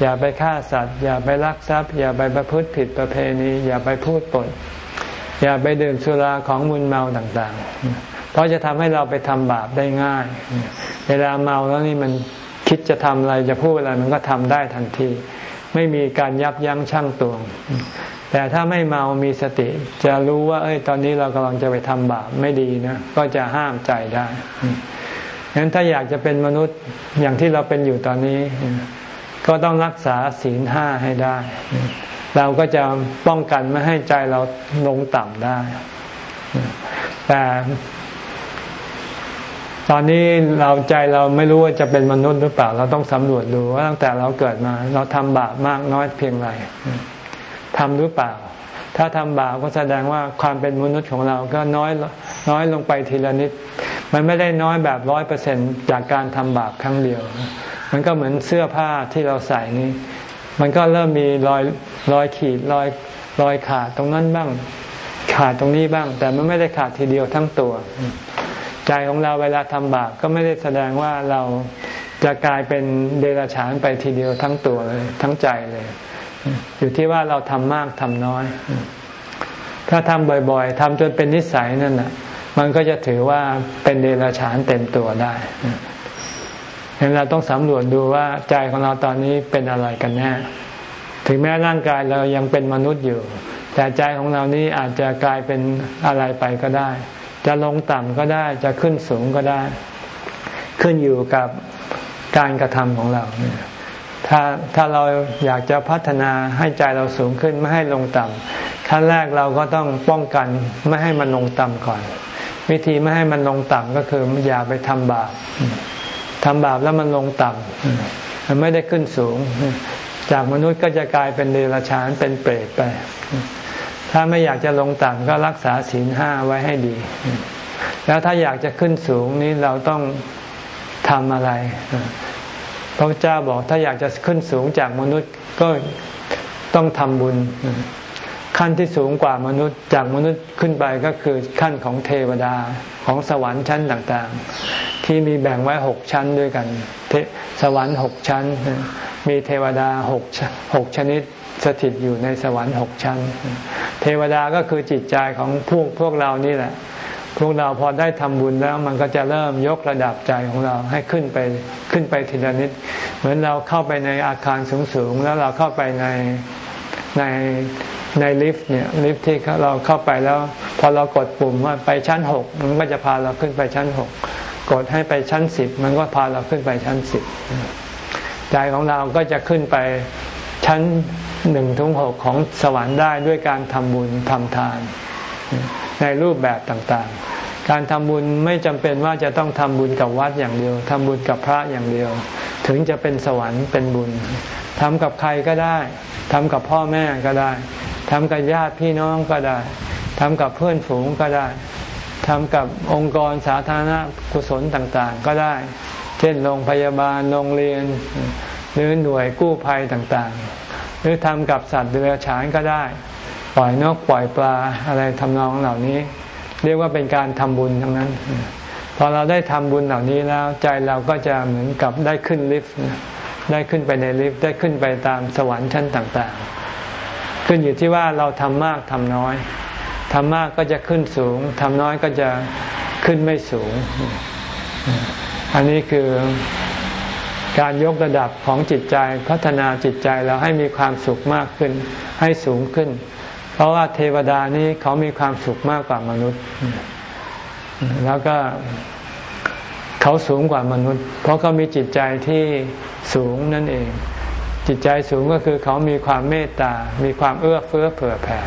อย่าไปฆ่าสัตว์ อย่าไปลักทรัพย์ อย่าไปประพฤติผิดประเพณี อย่าไปพูดปด อย่าไปดื่มสุราของมึนเมาต่างๆ เพราะจะทำให้เราไปทำบาปได้ง่าย เวลาเมาแล้วนี่มัน คิดจะทำอะไรจะพูดอะไรมันก็ทำได้ทันที ไม่มีการยับยั้งชั่งตวง แต่ถ้าไม่เมามีสติ จะรู้ว่า เอ้ยตอนนี้เรากำลังจะไปทำบาปไม่ดีนะ ก็จะห้ามใจได้ฉะนั้นถ้าอยากจะเป็นมนุษย์อย่างที่เราเป็นอยู่ตอนนี้ ก็ต้องรักษาศีลห้าให้ได้ เราก็จะป้องกันไม่ให้ใจเราลงต่ำได้ แต่ ตอนนี้เราใจเราไม่รู้ว่าจะเป็นมนุษย์หรือเปล่า เราต้องสำรวจดูว่าตั้งแต่เราเกิดมา เราทำบาปมากน้อยเพียงไรทำหรือเปล่า ถ้าทำบาปก็แสดงว่าความเป็นมนุษย์ของเราก็น้อยน้อยลงไปทีละนิด มันไม่ได้น้อยแบบร้อยเปอร์เซ็นจากการทำบาปครั้งเดียว มันก็เหมือนเสื้อผ้าที่เราใส่นี่มันก็เริ่มมีรอยรอยขีดรอยรอยขาดตรงนั้นบ้าง ขาดตรงนี้บ้าง แต่มันไม่ได้ขาดทีเดียวทั้งตัว ใจของเราเวลาทำบาปก็ไม่ได้แสดงว่าเราจะกลายเป็นเดรัจฉานไปทีเดียวทั้งตัวเลย ทั้งใจเลย อยู่ที่ว่าเราทำมากทำน้อย ถ้าทำบ่อยๆทำจนเป็นนิสัยนั่นแหะมันก็จะถือว่าเป็นเดรัจฉานเต็มตัวได้เห็นเราต้องสำรวจดูว่าใจของเราตอนนี้เป็นอะไรกันแน่ ถึงแม้ร่างกายเรายังเป็นมนุษย์อยู่ แต่ใจของเรานี้อาจจะกลายเป็นอะไรไปก็ได้ จะลงต่ำก็ได้จะขึ้นสูงก็ได้ ขึ้นอยู่กับการกระทำของเรา ถ้าถ้าเราอยากจะพัฒนาให้ใจเราสูงขึ้นไม่ให้ลงต่ำขั้นแรกเราก็ต้องป้องกันไม่ให้มันลงต่ำก่อน วิธีไม่ให้มันลงต่ำก็คืออย่าไปทำบาปทำบาปแล้วมันลงต่ำมันไม่ได้ขึ้นสูง จากมนุษย์ก็จะกลายเป็นเดรัจฉานเป็นเปรตไป ถ้าไม่อยากจะลงต่ำก็รักษาศีลห้าไว้ให้ดี แล้วถ้าอยากจะขึ้นสูงนี้เราต้องทำอะไร พระเจ้าบอกถ้าอยากจะขึ้นสูงจากมนุษย์ก็ต้องทำบุญ ขั้นที่สูงกว่ามนุษย์จากมนุษย์ขึ้นไปก็คือขั้นของเทวดาของสวรรค์ชั้นต่างๆ ที่มีแบ่งไว้หกชั้นด้วยกันสวรรค์หกชั้น มีเทวดาหกหกชนิด สถิตอยู่ในสวรรค์หกชั้น เทวดาก็คือจิตใจของพวกพวกเรานี่แหละ พวกเราพอได้ทำบุญแล้วมันก็จะเริ่มยกระดับใจของเราให้ขึ้นไปขึ้นไปทีละนิด เหมือนเราเข้าไปในอาคารสูงๆแล้วเราเข้าไปในในในลิฟต์เนี่ยลิฟต์ที่เราเข้าไปแล้ว พอเรากดปุ่มว่าไปชั้นหกมันก็จะพาเราขึ้นไปชั้นหกกดให้ไปชั้นสิบมันก็พาเราขึ้นไปชั้นสิบใจของเราก็จะขึ้นไป ชั้นหนึ่งถึงหกของสวรรค์ได้ด้วยการทำบุญทำทาน ในรูปแบบต่างๆ การทำบุญไม่จำเป็นว่าจะต้องทำบุญกับวัดอย่างเดียวทำบุญกับพระอย่างเดียว ถึงจะเป็นสวรรค์เป็นบุญทำกับใครก็ได้ทำกับพ่อแม่ก็ได้ทำกับญาติพี่น้องก็ได้ทำกับเพื่อนฝูงก็ได้ทำกับองค์กรสาธารณกุศลต่างๆ ก็ได้ เช่นโรงพยาบาลโรงเรียน หรือหน่วยกู้ภัยต่างๆ หรือทำกับสัตว์เดรัจฉานก็ได้ ปล่อยนกปล่อยปลาอะไรทำนองเหล่านี้ เรียกว่าเป็นการทำบุญทั้งนั้น พอเราได้ทำบุญเหล่านี้แล้วใจเราก็จะเหมือนกับได้ขึ้นลิฟต์ได้ขึ้นไปในลิฟต์ได้ขึ้นไปตามสวรรค์ชั้นต่างๆ ขึ้นอยู่ที่ว่าเราทำมากทำน้อยทำมากก็จะขึ้นสูงทำน้อยก็จะขึ้นไม่สูง อันนี้คือ การยกระดับของจิตใจพัฒนาจิตใจเราให้มีความสุขมากขึ้น ให้สูงขึ้น เพราะว่าเทวดานี้เขามีความสุขมากกว่ามนุษย์ แล้วก็เขาสูงกว่ามนุษย์ เพราะเขามีจิตใจที่สูงนั่นเอง จิตใจสูงก็คือเขามีความเมตตา มีความเอื้อเฟื้อเผื่อแผ่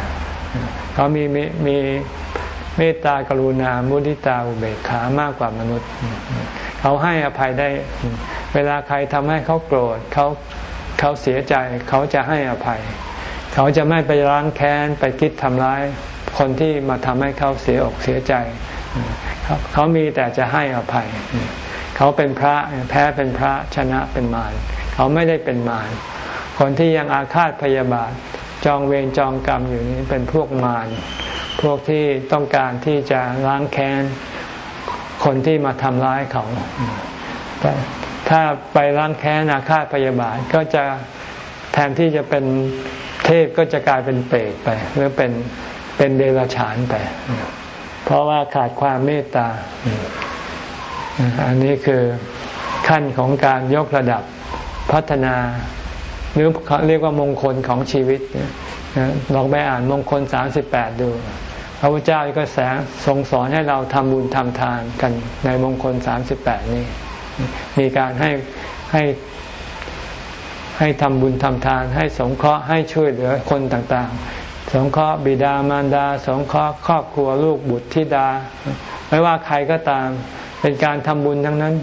เขามีมีมีเมตตากรุณามุทิตาอุเบกขามากกว่ามนุษย์ เขาให้อภัยได้ เวลาใครทำให้เขาโกรธเขาเขาเสียใจเขาจะให้อภัย เขาจะไม่ไปร้างแค้นไปคิดทำร้าย คนที่มาทำให้เขาเสียอกเสียใจ เขามีแต่จะให้อภัย เขาเป็นพระแพ้เป็นพระชนะเป็นมารเขาไม่ได้เป็นมารคนที่ยังอาฆาตพยาบาทจองเวรจองกรรมอยู่นี้เป็นพวกมารพวกที่ต้องการที่จะล้างแค้น คนที่มาทำร้ายเขาแต่ถ้าไปล้างแค้นอาฆาตพยาบาทก็จะแทนที่จะเป็นเทพก็จะกลายเป็นเปรตไป หรือเป็นเป็นเดรัจฉานไป เพราะว่าขาดความเมตตา อันนี้คือขั้นของการยกระดับพัฒนา หรือเรียกว่ามงคลของชีวิตลองไปอ่านมงคลสามสิบแปดดู พระพุทธเจ้าก็แสงทรงสอนให้เราทำบุญทำทานกันในมงคลสามสิบแปดนี้ มีการให้ให้ให้ทำบุญทำทาน ให้สงเคราะห์ให้ช่วยเหลือคนต่างๆ สงเคราะห์บิดามารดา สงเคราะห์ครอบครัวลูกบุตรธิดา ไม่ว่าใครก็ตาม เป็นการทำบุญทั้งนั้น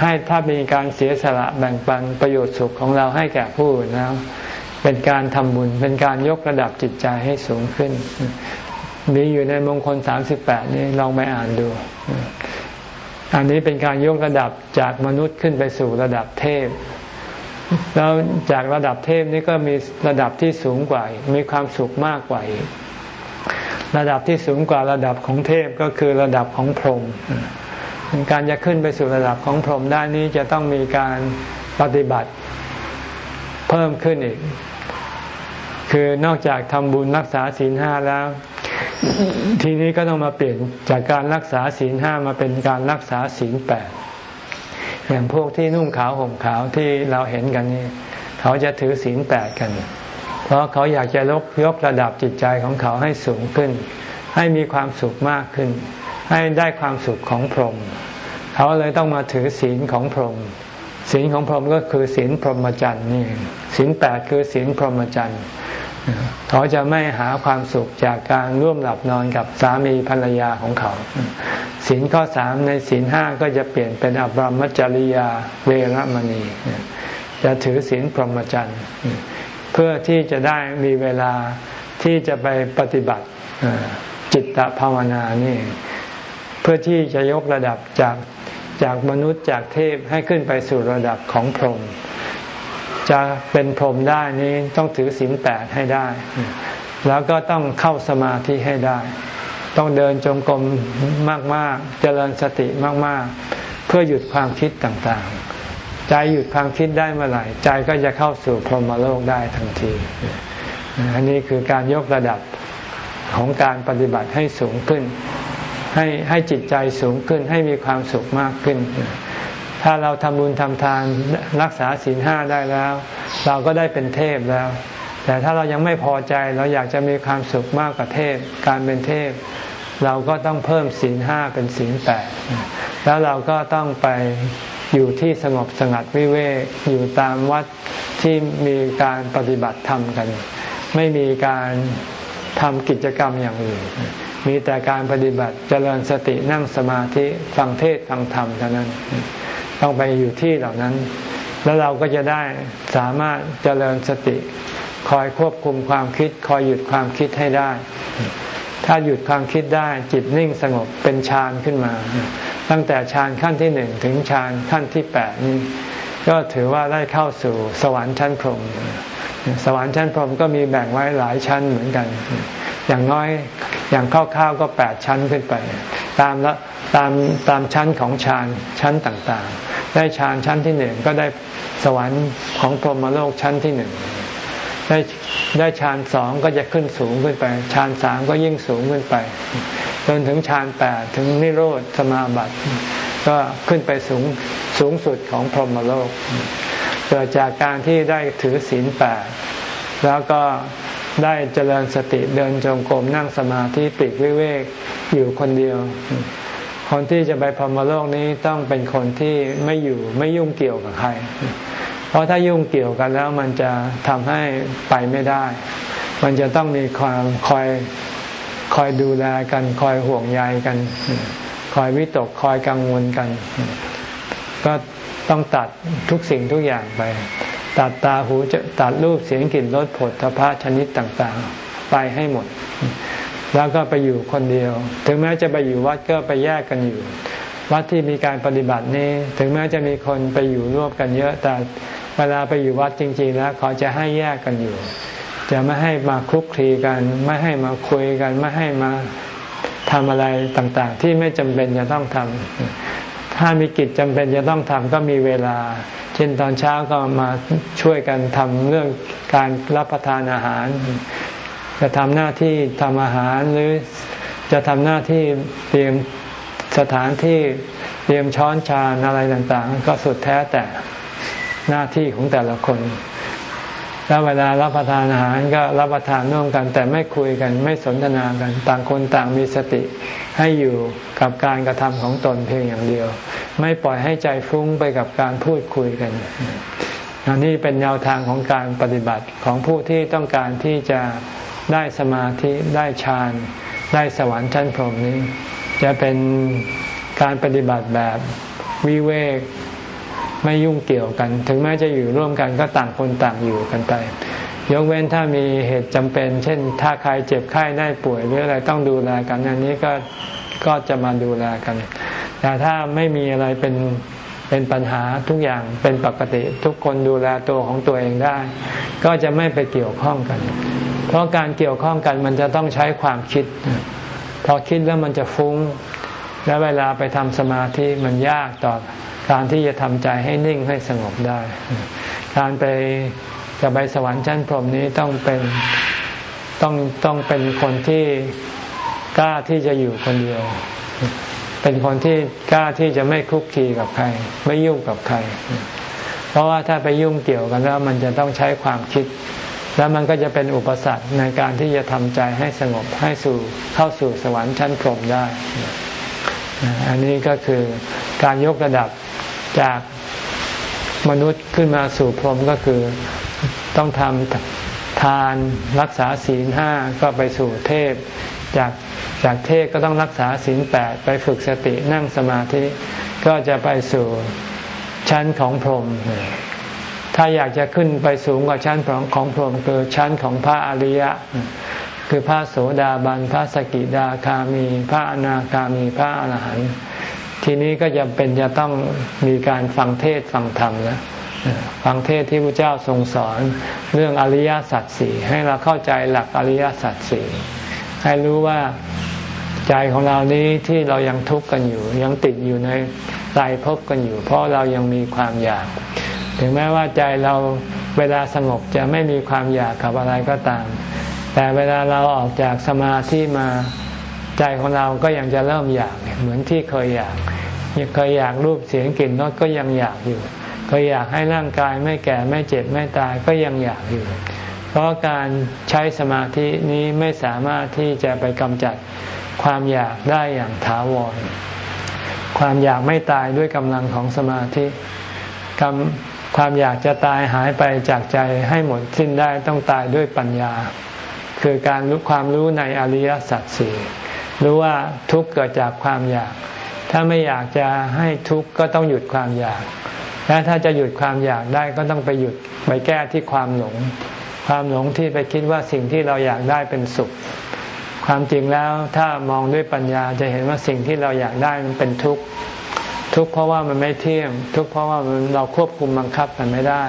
ให้ถ้ามีการเสียสละแบ่งปันประโยชน์สุขของเราให้แก่ผู้อื่นแล้วเป็นการทำบุญเป็นการยกระดับจิตใจให้สูงขึ้น มีอยู่ในมงคลสามสิบแปดนี้ลองไปอ่านดู อันนี้เป็นการยกระดับจากมนุษย์ขึ้นไปสู่ระดับเทพ แล้วจากระดับเทพนี้ก็มีระดับที่สูงกว่ามีความสุขมากกว่าระดับที่สูงกว่าระดับของเทพก็คือระดับของพรหมการจะขึ้นไปสู่ระดับของพรหมได้นี้จะต้องมีการปฏิบัติเพิ่มขึ้นอีก คือนอกจากทำบุญรักษาศีลห้าแล้ว ทีนี้ก็ต้องมาเปลี่ยนจากการรักษาศีลห้ามาเป็นการรักษาศีลแปดอย่างพวกที่นุ่งขาวห่มขาวที่เราเห็นกันนี่เขาจะถือศีลแปดกัน เพราะเขาอยากจะลกยกระดับจิตใจของเขาให้สูงขึ้น ให้มีความสุขมากขึ้น ให้ได้ความสุขของพรหมเขาเลยต้องมาถือศีลของพรหมศีลของพรหมก็คือศีลพรหมจรรย์นี่ศีลแปดคือศีลพรหมจรรย์ เขาจะไม่หาความสุขจากการร่วมหลับนอนกับสามีภรรยาของเขาศีลข้อสามในศีลห้าก็จะเปลี่ยนเป็นอบรมจริยาเวรมณี จะถือศีลพรหมจรรย์เพื่อที่จะได้มีเวลาที่จะไปปฏิบัติจิตตภาวนานี่ เพื่อที่จะยกระดับจากจากมนุษย์จากเทพให้ขึ้นไปสู่ระดับของพรหม จะเป็นพรหมได้นี้ต้องถือศีลแปดให้ได้ แล้วก็ต้องเข้าสมาธิให้ได้ ต้องเดินจงกรมมาก ๆ เจริญสติมาก ๆ เพื่อหยุดความคิดต่างๆ ใจหยุดความคิดได้เมื่อไหร่ ใจก็จะเข้าสู่พรหมโลกได้ทันที อันนี้คือการยกระดับของการปฏิบัติให้สูงขึ้น ให้ให้จิตใจสูงขึ้นให้มีความสุขมากขึ้น ถ้าเราทำบุญทำทานรักษาศีลห้าได้แล้ว เราก็ได้เป็นเทพแล้ว แต่ถ้าเรายังไม่พอใจเราอยากจะมีความสุขมากกว่าเทพ การเป็นเทพ เราก็ต้องเพิ่มศีลห้าเป็นศีลแปดแล้วเราก็ต้องไปอยู่ที่สงบสงัดวิเวกอยู่ตามวัดที่มีการปฏิบัติธรรมกัน ไม่มีการทำกิจกรรมอย่างอื่น มีแต่การปฏิบัติเจริญสตินั่งสมาธิฟังเทศฟังธรรมเท่านั้น ต้องไปอยู่ที่เหล่านั้น แล้วเราก็จะได้สามารถเจริญสติ คอยควบคุมความคิด คอยหยุดความคิดให้ได้ ถ้าหยุดความคิดได้จิตนิ่งสงบเป็นฌานขึ้นมา ตั้งแต่ฌานขั้นที่หนึ่งถึงฌานขั้นที่แปดนี้ก็ถือว่าได้เข้าสู่สวรรค์ชั้นพรหมสวรรค์ชั้นพรหมก็มีแบ่งไว้หลายชั้นเหมือนกัน อย่างน้อยอย่างคร่าวๆก็แปดชั้นขึ้นไป ตามละตามตามชั้นของฌานชั้นต่างๆ ได้ฌานชั้นที่หนึ่งก็ได้สวรรค์ของพรหมโลกชั้นที่หนึ่งได้ได้ฌานสองก็จะขึ้นสูงขึ้นไปฌานสามก็ยิ่งสูงขึ้นไป จนถึงฌานแปดถึงนิโรธสมาบัติก็ขึ้นไปสูงสูงสุดของพรหมโลก เกิดจากการที่ได้ถือศีลแปดแล้วก็ ได้เจริญสติเดินจงกรมนั่งสมาธิปิดวิเวกอยู่คนเดียว คนที่จะไปพรหมโลกนี้ต้องเป็นคนที่ไม่อยู่ไม่ยุ่งเกี่ยวกับใคร เพราะถ้ายุ่งเกี่ยวกันแล้วมันจะทำให้ไปไม่ได้ มันจะต้องมีความคอยคอยดูแลกัน คอยห่วงใยกัน คอยวิตกคอยกังวลกัน ก็ต้องตัดทุกสิ่งทุกอย่างไป ตัดตาหูจะตัดรูปเสียงกลิ่นรสผลทพะชนิดต่างๆ ไปให้หมด แล้วก็ไปอยู่คนเดียว ถึงแม้จะไปอยู่วัดก็ไปแยกกันอยู่ วัดที่มีการปฏิบัตินี้ ถึงแม้จะมีคนไปอยู่ร่วมกันเยอะ แต่เวลาไปอยู่วัดจริง ๆ แล้วเขาจะให้แยกกันอยู่ จะไม่ให้มาคลุกคลีกัน ไม่ให้มาคุยกัน ไม่ให้มาทำอะไรต่างๆ ที่ไม่จำเป็นจะต้องทำ ถ้ามีกิจจำเป็นจะต้องทำก็มีเวลา เช่นตอนเช้าก็มาช่วยกันทำเรื่องการรับประทานอาหาร จะทำหน้าที่ทำอาหารหรือจะทำหน้าที่เตรียมสถานที่เตรียมช้อนชานอะไรต่างๆ ก็สุดแท้แต่หน้าที่ของแต่ละคน แล้วเวลารับประทานอาหารก็รับประทานร่วมกัน แต่ไม่คุยกันไม่สนทนากัน ต่างคนต่างมีสติให้อยู่กับการกระทำของตนเพียงอย่างเดียว ไม่ปล่อยให้ใจฟุ้งไปกับการพูดคุยกันอันนี้เป็นแนวทางของการปฏิบัติของผู้ที่ต้องการที่จะได้สมาธิได้ฌานได้สวรรค์ชั้นพรหมนี้ จะเป็นการปฏิบัติแบบวิเวก ไม่ยุ่งเกี่ยวกัน ถึงแม้จะอยู่ร่วมกันก็ต่างคนต่างอยู่กันไป ยกเว้นถ้ามีเหตุจำเป็น เช่น ถ้าใครเจ็บไข้ได้ป่วยหรืออะไรต้องดูแลกันอันนี้ก็ก็จะมาดูแลกัน แต่ถ้าไม่มีอะไรเป็นเป็นปัญหาทุกอย่างเป็นปกติทุกคนดูแลตัวของตัวเองได้ ก็จะไม่ไปเกี่ยวข้องกัน เพราะการเกี่ยวข้องกันมันจะต้องใช้ความคิด พอคิดแล้วมันจะฟุง้ง และเวลาไปทำสมาธิมันยากต่อ การที่จะทำใจให้นิ่งให้สงบได้ การไปจะไปสวรรค์ชั้นพรหมนี้ต้องเป็นต้องต้องเป็นคนที่กล้าที่จะอยู่คนเดียว เป็นคนที่กล้าที่จะไม่คุกคีกับใคร ไม่ยุ่งกับใคร เพราะว่าถ้าไปยุ่งเกี่ยวกันแล้ว มันจะต้องใช้ความคิด แล้วมันก็จะเป็นอุปสรรคในการที่จะทำใจให้สงบให้สู่เข้าสู่สวรรค์ชั้นพรหมได้ อันนี้ก็คือการยกระดับ จากมนุษย์ขึ้นมาสู่พรหมก็คือต้องทำทานรักษาศีลห้าก็ไปสู่เทพ จากจากเทพก็ต้องรักษาศีลแปดไปฝึกสตินั่งสมาธิ ก็จะไปสู่ชั้นของพรหมถ้าอยากจะขึ้นไปสูงกว่าชั้นของของพรหมคือชั้นของพระอริยะ คือพระโสดาบันพระสกิดาคามี พระอนาคามีพระอรหันต์ ทีนี้ก็จะเป็นจะต้องมีการฟังเทศฟังธรรมนะฟังเทศที่พระเจ้าทรงสอนเรื่องอริยสัจสี่ให้เราเข้าใจหลักอริยสัจสี่ให้รู้ว่าใจของเรานี้ที่เรายังทุกข์กันอยู่ ยังติดอยู่ในใจพบกันอยู่ เพราะเรายังมีความอยาก ถึงแม้ว่าใจเราเวลาสงบจะไม่มีความอยากกับอะไรก็ตาม แต่เวลาเราออกจากสมาธิมา ใจของเราก็ยังจะเริ่มอยากเหมือนที่เคยอยากเคยอยากรูปเสียงกลิ่นรสก็ยังอยากอยู่ เคยอยากให้ร่างกายไม่แก่ไม่เจ็บไม่ตายก็ยังอยากอยู่ เพราะการใช้สมาธินี้ไม่สามารถที่จะไปกำจัดความอยากได้อย่างถาวร ความอยากไม่ตายด้วยกำลังของสมาธิกำความอยากจะตายหายไปจากใจให้หมดสิ้นได้ต้องตายด้วยปัญญา คือการรู้ความรู้ในอริยสัจสี่ รู้ว่าทุกข์เกิดจากความอยาก ถ้าไม่อยากจะให้ทุกข์ก็ต้องหยุดความอยาก และถ้าจะหยุดความอยากได้ก็ต้องไปหยุดไปแก้ที่ความหลง ความหลงที่ไปคิดว่าสิ่งที่เราอยากได้เป็นสุข ความจริงแล้วถ้ามองด้วยปัญญาจะเห็นว่าสิ่งที่เราอยากได้มันเป็นทุกข์ทุกข์เพราะว่ามันไม่เที่ยง ทุกข์เพราะว่าเราควบคุมบังคับมันไม่ได้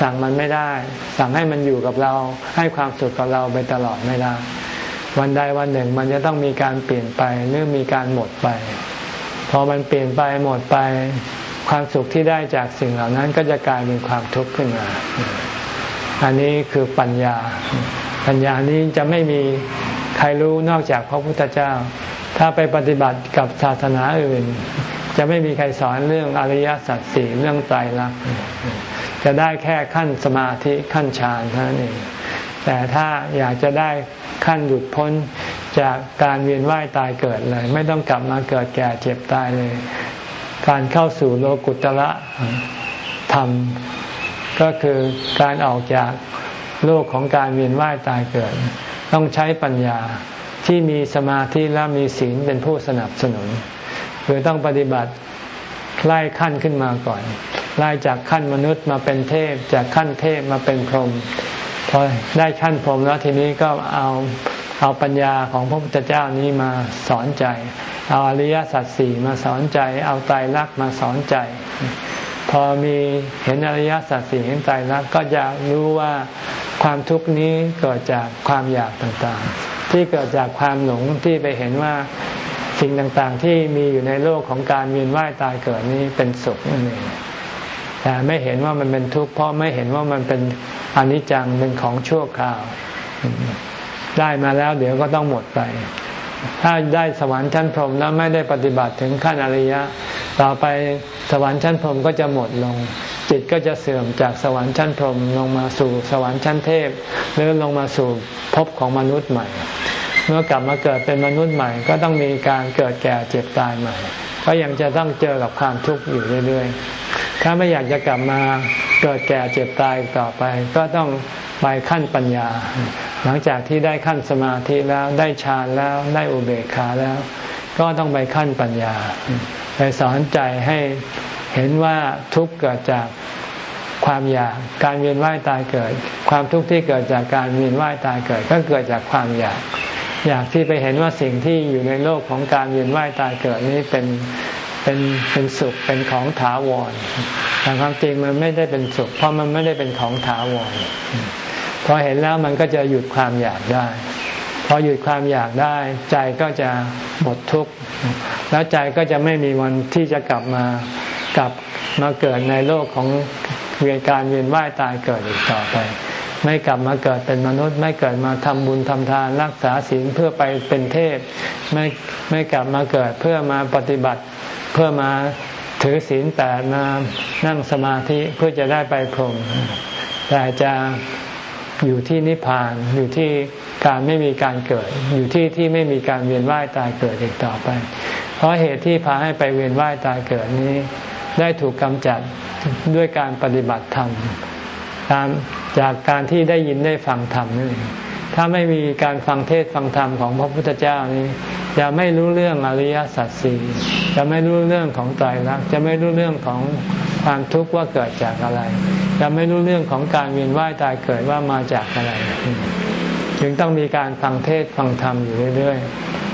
สั่งมันไม่ได้ สั่งให้มันอยู่กับเรา ให้ความสุขกับเราไปตลอดไม่ได้ วันใดวันหนึ่งมันจะต้องมีการเปลี่ยนไปหรือมีการหมดไป พอมันเปลี่ยนไปหมดไป ความสุขที่ได้จากสิ่งเหล่านั้นก็จะกลายเป็นความทุกข์ขึ้นมา อันนี้คือปัญญา ปัญญานี้จะไม่มีใครรู้นอกจากพระพุทธเจ้า ถ้าไปปฏิบัติกับศาสนาอื่น จะไม่มีใครสอนเรื่องอริยสัจสี่เรื่องไตรลักษณ์จะได้แค่ขั้นสมาธิขั้นฌานเท่านั้นเองแต่ถ้าอยากจะได้ ขั้นหลุดพ้นจากการเวียนว่ายตายเกิดเลย ไม่ต้องกลับมาเกิดแก่เจ็บตายเลย การเข้าสู่โลกุตระธรรม ก็คือการออกจากโลกของการเวียนว่ายตายเกิด ต้องใช้ปัญญาที่มีสมาธิและมีศีลเป็นผู้สนับสนุนคือต้องปฏิบัติไล่ขั้นขึ้นมาก่อนไล่จากขั้นมนุษย์มาเป็นเทพ จากขั้นเทพมาเป็นพรหม พอได้ขั้นพรมแล้วทีนี้ก็เอาเอาปัญญาของพระพุทธเจ้านี้มาสอนใจ เอาอริยสัจสี่มาสอนใจ เอาไตรลักษณ์มาสอนใจ พอมีเห็นอริยสัจสี่เห็นไตรลักษณ์ก็จะรู้ว่าความทุกข์นี้เกิดจากความอยากต่างๆ ที่เกิดจากความหลงที่ไปเห็นว่าสิ่งต่างๆ ที่มีอยู่ในโลกของการเวียนว่ายตายเกิดนี้เป็นสุขนั่นเอง แต่ไม่เห็นว่ามันเป็นทุกข์เพราะไม่เห็นว่ามันเป็นอนิจจังเป็นของชั่วคราว ได้มาแล้วเดี๋ยวก็ต้องหมดไป ถ้าได้สวรรค์ชั้นพรหมแล้วไม่ได้ปฏิบัติถึงขั้นอริยะ ต่อไปสวรรค์ชั้นพรหมก็จะหมดลง จิตก็จะเสื่อมจากสวรรค์ชั้นพรหมลงมาสู่สวรรค์ชั้นเทพ หรือลงมาสู่ภพของมนุษย์ใหม่ เมื่อกลับมาเกิดเป็นมนุษย์ใหม่ ก็ต้องมีการเกิดแก่เจ็บตายใหม่ ก็ยังจะต้องเจอกับความทุกข์อยู่เรื่อยๆ ถ้าไม่อยากจะกลับมาเกิดแก่เจ็บตายต่อไป ก็ต้องไปขั้นปัญญา หลังจากที่ได้ขั้นสมาธิแล้วได้ฌานแล้วได้อุเบกขาแล้ว ก็ต้องไปขั้นปัญญา ไปสอนใจให้เห็นว่าทุกข์เกิดจากความอยากการเวียนว่ายตายเกิด ความทุกข์ที่เกิดจากการเวียนว่ายตายเกิด ก็เกิดจากความอยาก อยากที่ไปเห็นว่าสิ่งที่อยู่ในโลกของการเวียนว่ายตายเกิดนี้เป็น เป็นเป็นสุขเป็นของถาวรแต่ความจริงมันไม่ได้เป็นสุข เพราะมันไม่ได้เป็นของถาวรพอเห็นแล้วมันก็จะหยุดความอยากได้พอหยุดความอยากได้ใจก็จะหมดทุกข์แล้วใจก็จะไม่มีวันที่จะกลับมากลับมาเกิดในโลกของเวียนการเวียนว่ายตายเกิดอีกต่อไป ไม่กลับมาเกิดเป็นมนุษย์ ไม่เกิดมาทำบุญทำทานรักษาศีลเพื่อไปเป็นเทพ ไม่ไม่กลับมาเกิดเพื่อมาปฏิบัติ เพื่อมาถือศีลแปดมานั่งสมาธิเพื่อจะได้ไปพรหมแต่จะอยู่ที่นิพพานอยู่ที่การไม่มีการเกิด อยู่ที่ที่ไม่มีการเวียนว่ายตายเกิดอีกต่อไป เพราะเหตุที่พาให้ไปเวียนว่ายตายเกิดนี้ ได้ถูกกำจัดด้วยการปฏิบัติธรรมตามจากการที่ได้ยินได้ฟังธรรมนี่ ถ้าไม่มีการฟังเทศฟังธรรมของพระพุทธเจ้านี้ จะไม่รู้เรื่องอริยสัจสี่จะไม่รู้เรื่องของใจรักจะไม่รู้เรื่องของความทุกข์ว่าเกิดจากอะไร จะไม่รู้เรื่องของการเวียนว่ายตายเกิดว่ามาจากอะไร จึงต้องมีการฟังเทศฟังธรรมอยู่เรื่อย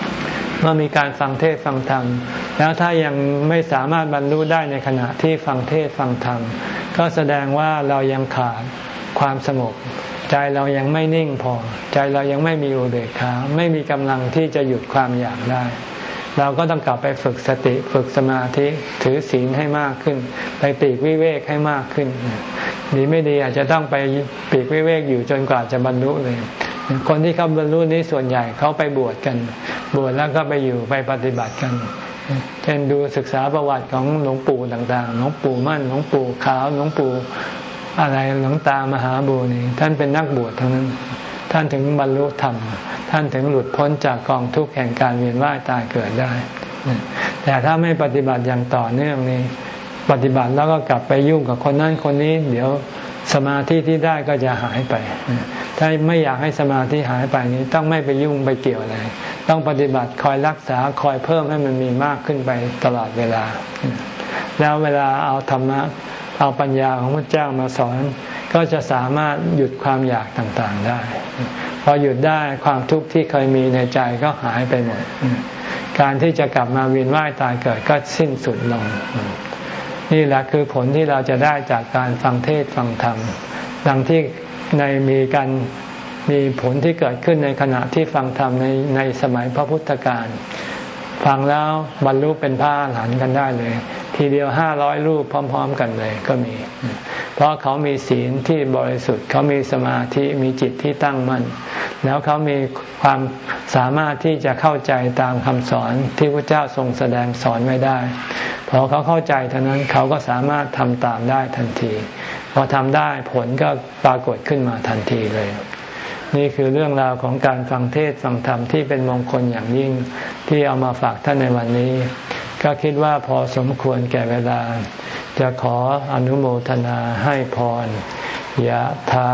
ๆเมื่อมีการฟังเทศฟังธรรม แล้วถ้ายังไม่สามารถบรรลุได้ในขณะที่ฟังเทศฟังธรรม ก็แสดงว่าเรายังขาดความสงบ ใจเรายังไม่นิ่งพอ ใจเรายังไม่มีอุเบกขาไม่มีกำลังที่จะหยุดความอยากได้ เราก็ต้องกลับไปฝึกสติฝึกสมาธิถือศีลให้มากขึ้น ไปปีกวิเวกให้มากขึ้น ดีไม่ดีอาจจะต้องไปปีกวิเวกอยู่จนกว่าจะบรรลุเลย คนที่เขาบรรลุนี้ส่วนใหญ่เขาไปบวชกัน บวชแล้วก็ไปอยู่ไปปฏิบัติกันเช่นดูศึกษาประวัติของหลวงปู่ต่างๆ หลวงปู่มั่น หลวงปู่ขาว หลวงปู่ อะไรหลวงตามหาบุนี่ท่านเป็นนักบวชทั้งนั้น ท่านถึงบรรลุธรรม ท่านถึงหลุดพ้นจากกองทุกข์แห่งการเวียนว่ายตายเกิดได้ แต่ถ้าไม่ปฏิบัติอย่างต่อเนื่องนี้ปฏิบัติแล้วก็กลับไปยุ่งกับคนนั้นคนนี้ เดี๋ยวสมาธิที่ได้ก็จะหายไป ถ้าไม่อยากให้สมาธิหายไปนี้ต้องไม่ไปยุ่งไปเกี่ยวอะไร ต้องปฏิบัติคอยรักษาคอยเพิ่มให้มันมีมากขึ้นไปตลอดเวลา แล้วเวลาเอาธรรมะ เอาปัญญาของพระเจ้ามาสอน ก็จะสามารถหยุดความอยากต่างๆได้ พอหยุดได้ความทุกข์ที่เคยมีในใจก็หายไปหมด การที่จะกลับมาเวียนว่ายตายเกิดก็สิ้นสุดลง นี่แหละคือผลที่เราจะได้จากการฟังเทศฟังธรรม ดังที่ในมีการมีผลที่เกิดขึ้นในขณะที่ฟังธรรมในในสมัยพระพุทธการ ฟังแล้วบรรลุเป็นพระอรหันต์กันได้เลย ทีเดียวห้าร้อยรูปพร้อม ๆ กันเลยก็มี เพราะเขามีศีลที่บริสุทธิ์ เขามีสมาธิมีจิตที่ตั้งมั่นแล้วเขามีความสามารถที่จะเข้าใจตามคำสอนที่พระเจ้าทรงแสดงสอนไว้ได้พอเขาเข้าใจเท่านั้นเขาก็สามารถทำตามได้ทันที พอทำได้ผลก็ปรากฏขึ้นมาทันทีเลย นี่คือเรื่องราวของการฟังเทศฟังธรรมที่เป็นมงคลอย่างยิ่งที่เอามาฝากท่านในวันนี้ ก็คิดว่าพอสมควรแก่เวลา จะขออนุโมทนาให้พรยะถา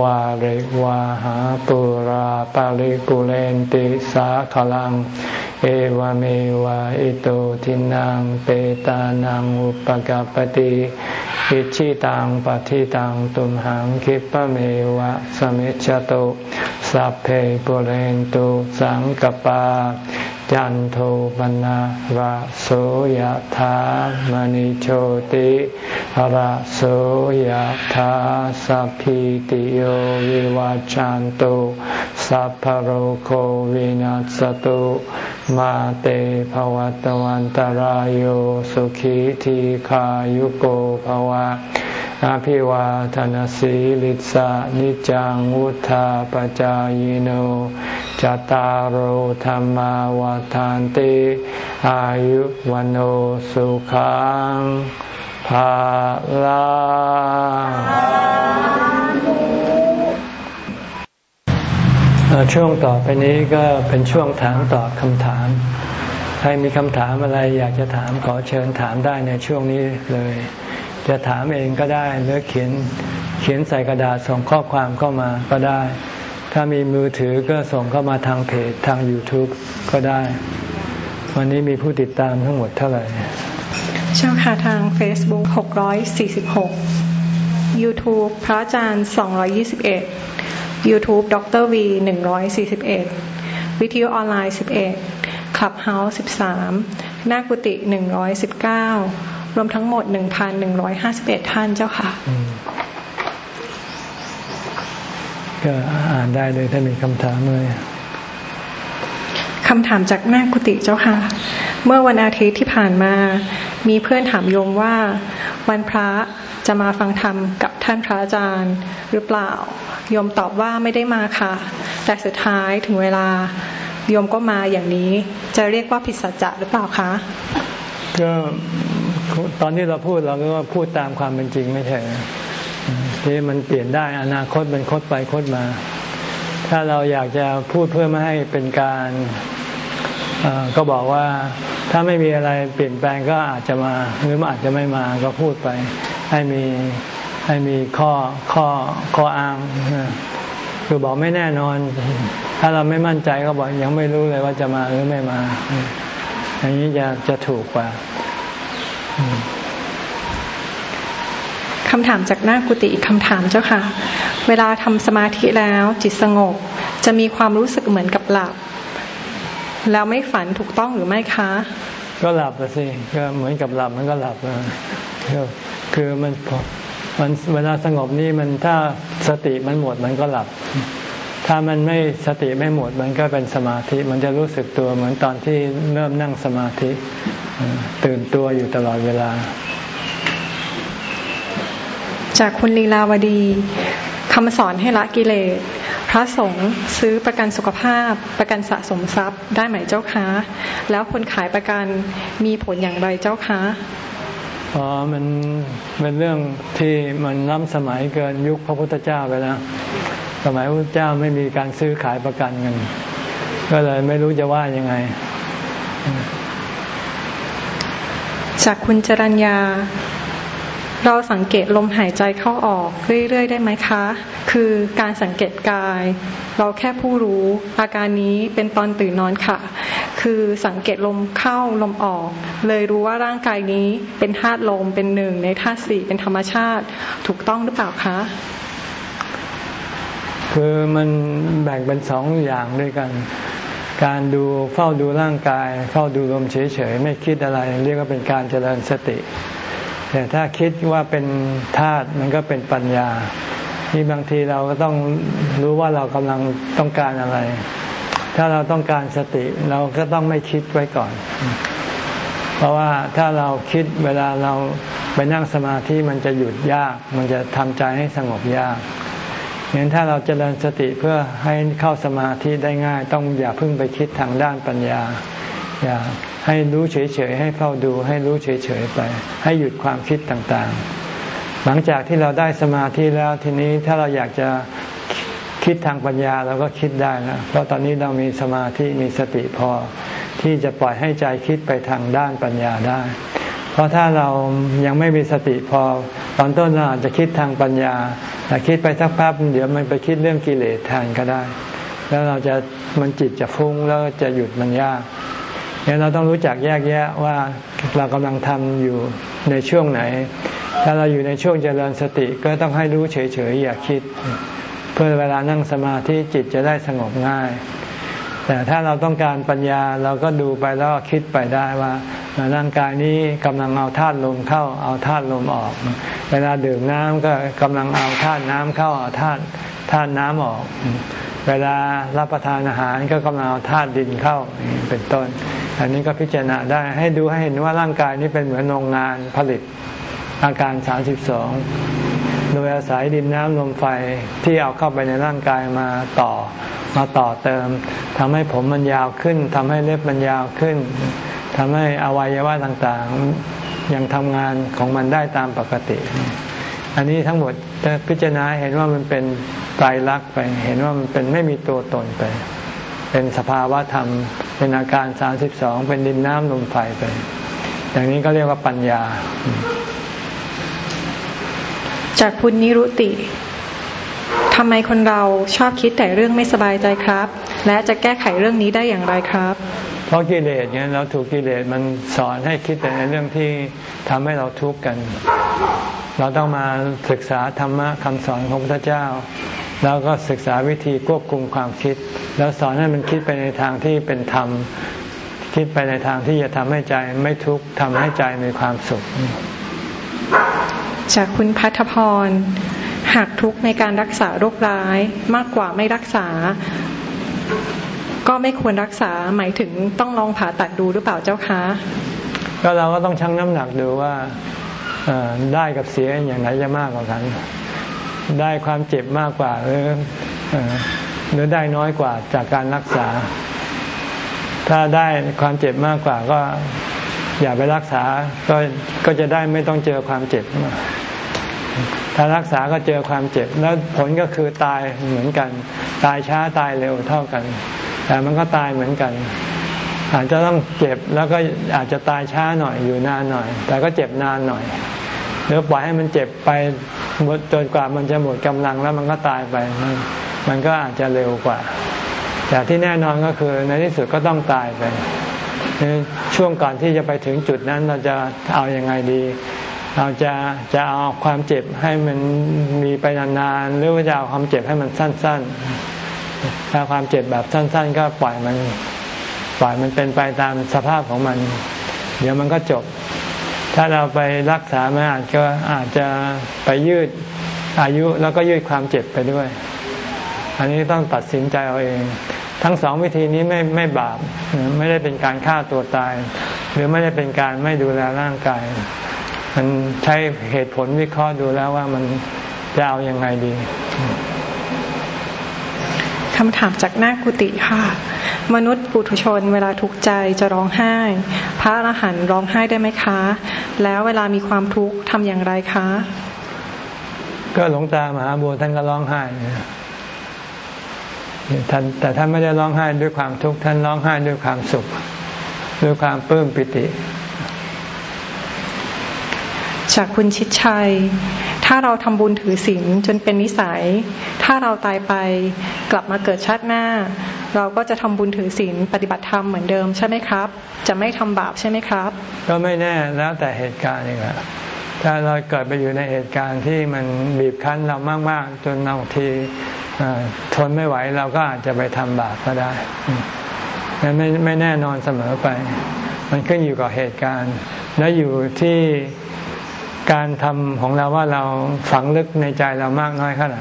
วาริวาหาปุราปาริปุเรนติสาขลัง เอวเมวะอิโตทินังเปตานังอุปกปติอิชิตังปฏิตังตุมหังคิปะเมวะสมิจจตุสัพเพปุเรนตุสังกปา จันโทปนะระโสยธามณิโชติระโสยธาสัพพิติโยวิวาจันตุสัพพโรโควินัสตุมาเตภวัตวันตารโยสุขีทีขายุโกภวะอภิวาทนสีลิสานิจังวุธาปจายโน จตารโหธรรมวาทานติอายุวันโอสุขังภาลาช่วงต่อไปนี้ก็เป็นช่วงถามตอบคำถาม ใครมีคำถามอะไรอยากจะถามขอเชิญถามได้ในช่วงนี้เลย จะถามเองก็ได้หรือเขียนเขียนใส่กระดาษส่งข้อความเข้ามาก็ได้ ถ้ามีมือถือก็ส่งเข้ามาทางเพจทาง YouTube ก็ได้ วันนี้มีผู้ติดตามทั้งหมดเท่าไหร่เช่าค่ะทาง Facebook 646 YouTube พระอาจารย์ 221 YouTube ดร V 141 วิทยุออนไลน์ 11 Clubhouse 13 หน้ากุฏิ 119 รวมทั้งหมด 1,151 ท่านเจ้าค่ะ ก็อ่านได้เลยถ้ามีคำถามเลยคำถามจากหน้ากุฏิเจ้าค่ะ เมื่อวันอาทิตย์ที่ผ่านมา มีเพื่อนถามโยมว่า วันพระจะมาฟังธรรมกับท่านพระอาจารย์หรือเปล่า โยมตอบว่าไม่ได้มาค่ะ แต่สุดท้ายถึงเวลาโยมก็มาอย่างนี้ จะเรียกว่าผิดสัจจะหรือเปล่าคะก็ตอนที่เราพูดเราก็พูดตามความเป็นจริงไม่ใช่ ที่มันเปลี่ยนได้อนาคตมันคดไปคดมา ถ้าเราอยากจะพูดเพื่อไม่ให้เป็นการก็บอกว่าถ้าไม่มีอะไรเปลี่ยนแปลงก็อาจจะมาหรืออาจจะไม่มาก็พูดไป ให้มีให้มีข้อข้อข้ออ้างคือบอกไม่แน่นอน ถ้าเราไม่มั่นใจก็บอกยังไม่รู้เลยว่าจะมาหรือไม่มา อย่างนี้จะจะถูกกว่า คำถามจากหน้ากุฏิอีกคำถามเจ้าค่ะ เวลาทำสมาธิแล้วจิตสงบ จะมีความรู้สึกเหมือนกับหลับ แล้วไม่ฝันถูกต้องหรือไม่คะ ก็หลับสิก็เหมือนกับหลับมันก็หลับคือมันมันเวลาสงบนี่มันถ้าสติมันหมดมันก็หลับ ถ้ามันไม่สติไม่หมดมันก็เป็นสมาธิ มันจะรู้สึกตัวเหมือนตอนที่เริ่มนั่งสมาธิ ตื่นตัวอยู่ตลอดเวลา จากคุณลีลาวดีคำสอนให้ละกิเลส พระสงฆ์ซื้อประกันสุขภาพ ประกันสะสมทรัพย์ ได้ไหมเจ้าคะ แล้วคนขายประกันมีผลอย่างไรเจ้าคะอ๋อมันเป็นเรื่องที่มันล้ำสมัยเกินยุคพระพุทธเจ้าไปแล้ว สมัยพระพุทธเจ้าไม่มีการซื้อขายประกันเงินก็เลยไม่รู้จะว่ายังไง จากคุณจรัญญา เราสังเกตลมหายใจเข้าออกเรื่อยๆ ได้ไหมคะ คือการสังเกตกาย เราแค่ผู้รู้อาการนี้เป็นตอนตื่นนอนค่ะ คือสังเกตลมเข้าลมออก เลยรู้ว่าร่างกายนี้เป็นธาตุลมเป็นหนึ่งในธาตุสี่เป็นธรรมชาติ ถูกต้องหรือเปล่าคะ คือมันแบ่งเป็นสองอย่างด้วยกันการดูเฝ้าดูร่างกาย เฝ้าดูลมเฉยๆ ไม่คิดอะไร เรียกว่าเป็นการเจริญสติ แต่ถ้าคิดว่าเป็นธาตุมันก็เป็นปัญญาที่บางทีเราก็ต้องรู้ว่าเรากำลังต้องการอะไร ถ้าเราต้องการสติเราก็ต้องไม่คิดไว้ก่อน เพราะว่าถ้าเราคิดเวลาเราไปนั่งสมาธิมันจะหยุดยาก มันจะทำใจให้สงบยากเห็นถ้าเราจเจริญสติเพื่อให้เข้าสมาธิได้ง่าย ต้องอย่าเพิ่งไปคิดทางด้านปัญญา อย่าให้รู้เฉยๆให้เฝ้าดู ให้รู้เฉยๆไป ให้หยุดความคิดต่างๆ หลังจากที่เราได้สมาธิแล้วทีนี้ถ้าเราอยากจะคิดทางปัญญาเราก็คิดได้นะเพราะตอนนี้เรามีสมาธิมีสติพอ ที่จะปล่อยให้ใจคิดไปทางด้านปัญญาได้ เพราะถ้าเรายังไม่มีสติพอ ตอนต้นเราอาจจะคิดทางปัญญาแต่คิดไปสักพักเดี๋ยวมันไปคิดเรื่องกิเลสแทนก็ได้ แล้วเราจะมันจิตจะฟุ้งแล้วจะหยุดมันยาก เนี่ยเราต้องรู้จักแยกแยะว่าเรากำลังทำอยู่ในช่วงไหน ถ้าเราอยู่ในช่วงเจริญสติก็ต้องให้รู้เฉยๆอย่าคิด เพื่อเวลานั่งสมาธิจิตจะได้สงบง่าย แต่ถ้าเราต้องการปัญญาเราก็ดูไปแล้วคิดไปได้ว่าร่างกายนี้กำลังเอาธาตุลมเข้าเอาธาตุลมออก เวลาดื่มน้ำก็กำลังเอาธาตุน้ำเข้าเอาธาตุธาตุน้ำออก เวลารับประทานอาหารก็กำลังเอาธาตุดินเข้าเป็นต้น อันนี้ก็พิจารณาได้ให้ดูให้เห็นว่าร่างกายนี้เป็นเหมือนโรงงานผลิตอาการ 32 โดยอาศัยดินน้ำลมไฟที่เอาเข้าไปในร่างกายมาต่อ มาต่อเติมทำให้ผมมันยาวขึ้นทำให้เล็บมันยาวขึ้นทำให้อวัยวะต่างๆ ยังทำงานของมันได้ตามปกติ อันนี้ทั้งหมดพิจารณาเห็นว่ามันเป็นไตรลักษณ์ไป เห็นว่ามันเป็นไม่มีตัวตนไป เป็นสภาวะธรรม เป็นอาการสามสิบสองเป็นดินน้ำลมไฟไป อย่างนี้ก็เรียกว่าปัญญา จากคุณนิรุติทำไมคนเราชอบคิดแต่เรื่องไม่สบายใจครับ และจะแก้ไขเรื่องนี้ได้อย่างไรครับ เพราะกิเลสเนี่ยเราถูกกิเลสมันสอนให้คิดแต่ในเรื่องที่ทำให้เราทุกข์กัน เราต้องมาศึกษาธรรมะคำสอนของพระเจ้า แล้วก็ศึกษาวิธีควบคุมความคิด แล้วสอนให้มันคิดไปในทางที่เป็นธรรม คิดไปในทางที่จะทำให้ใจไม่ทุกข์ทำให้ใจมีความสุข จากคุณพัทพร หากทุกข์ในการรักษาโรคร้ายมากกว่าไม่รักษา ก็ไม่ควรรักษาหมายถึงต้องลองผ่าตัดดูหรือเปล่าเจ้าคะก็เราก็ต้องชั่งน้ำหนักดูว่าได้กับเสียอย่างไหนจะมากกว่ากัน ได้ความเจ็บมากกว่าหรือหรือได้น้อยกว่าจากการรักษา ถ้าได้ความเจ็บมากกว่าก็อย่าไปรักษาก็ก็จะได้ไม่ต้องเจอความเจ็บ ถ้ารักษาก็เจอความเจ็บ แล้วผลก็คือตายเหมือนกัน ตายช้าตายเร็วเท่ากัน แต่มันก็ตายเหมือนกัน อาจจะต้องเจ็บแล้วก็อาจจะตายช้าหน่อยอยู่นานหน่อย แต่ก็เจ็บนานหน่อยหรือปล่อยให้มันเจ็บไปหมดจนกว่ามันจะหมดกำลังแล้วมันก็ตายไป มันก็อาจจะเร็วกว่า แต่ที่แน่นอนก็คือในที่สุดก็ต้องตายไป ช่วงก่อนที่จะไปถึงจุดนั้นเราจะเอาอยัางไงดี เราจะจะเอาความเจ็บให้มันมีไปนานๆหรือว่าจะเอาความเจ็บให้มันสั้น ๆ ถ้าความเจ็บแบบสั้น ๆ ก็ปล่อยมันปล่อยมันเป็นไปตามสภาพของมัน เดี๋ยวมันก็จบ ถ้าเราไปรักษามันอาจจะอาจจะไปยืดอายุแล้วก็ยืดความเจ็บไปด้วย อันนี้ต้องตัดสินใจเอาเอง ทั้งสองวิธีนี้ไม่ไม่บาปไม่ได้เป็นการฆ่าตัวตาย หรือไม่ได้เป็นการไม่ดูแลร่างกาย มันใช้เหตุผลวิเคราะห์ดูแล้วว่ามันจะเอาอยัางไงดี คำถามจากหน้ากุฏิค่ะ มนุษย์ปุถุชนเวลาทุกข์ใจจะร้องไห้ พระอรหันต์ร้องไห้ได้ไหมคะ แล้วเวลามีความทุกข์ทำอย่างไรคะ ก็หลวงตามหาบัวท่านก็ร้องไห้ท่านแต่ท่านไม่ได้ร้องไห้ด้วยความทุกข์ท่านร้องไห้ด้วยความสุข ด้วยความปลื้มปิติ จากคุณชิดชัย ถ้าเราทำบุญถือศีลจนเป็นนิสัย ถ้าเราตายไปกลับมาเกิดชาติหน้า เราก็จะทำบุญถือศีลปฏิบัติธรรมเหมือนเดิมใช่ไหมครับ จะไม่ทำบาปใช่ไหมครับ ก็ไม่แน่แล้วแต่เหตุการณ์นี่แหละถ้าเราเกิดไปอยู่ในเหตุการณ์ที่มันบีบคั้นเรามาก ๆ จนบางทีทนไม่ไหวเราก็อาจจะไปทำบาปก็ได้ไม่ไม่แน่นอนเสมอไป มันขึ้นอยู่กับเหตุการณ์ และอยู่ที่ การทำของเราว่าเราฝังลึกในใจเรามากน้อยแค่ไหน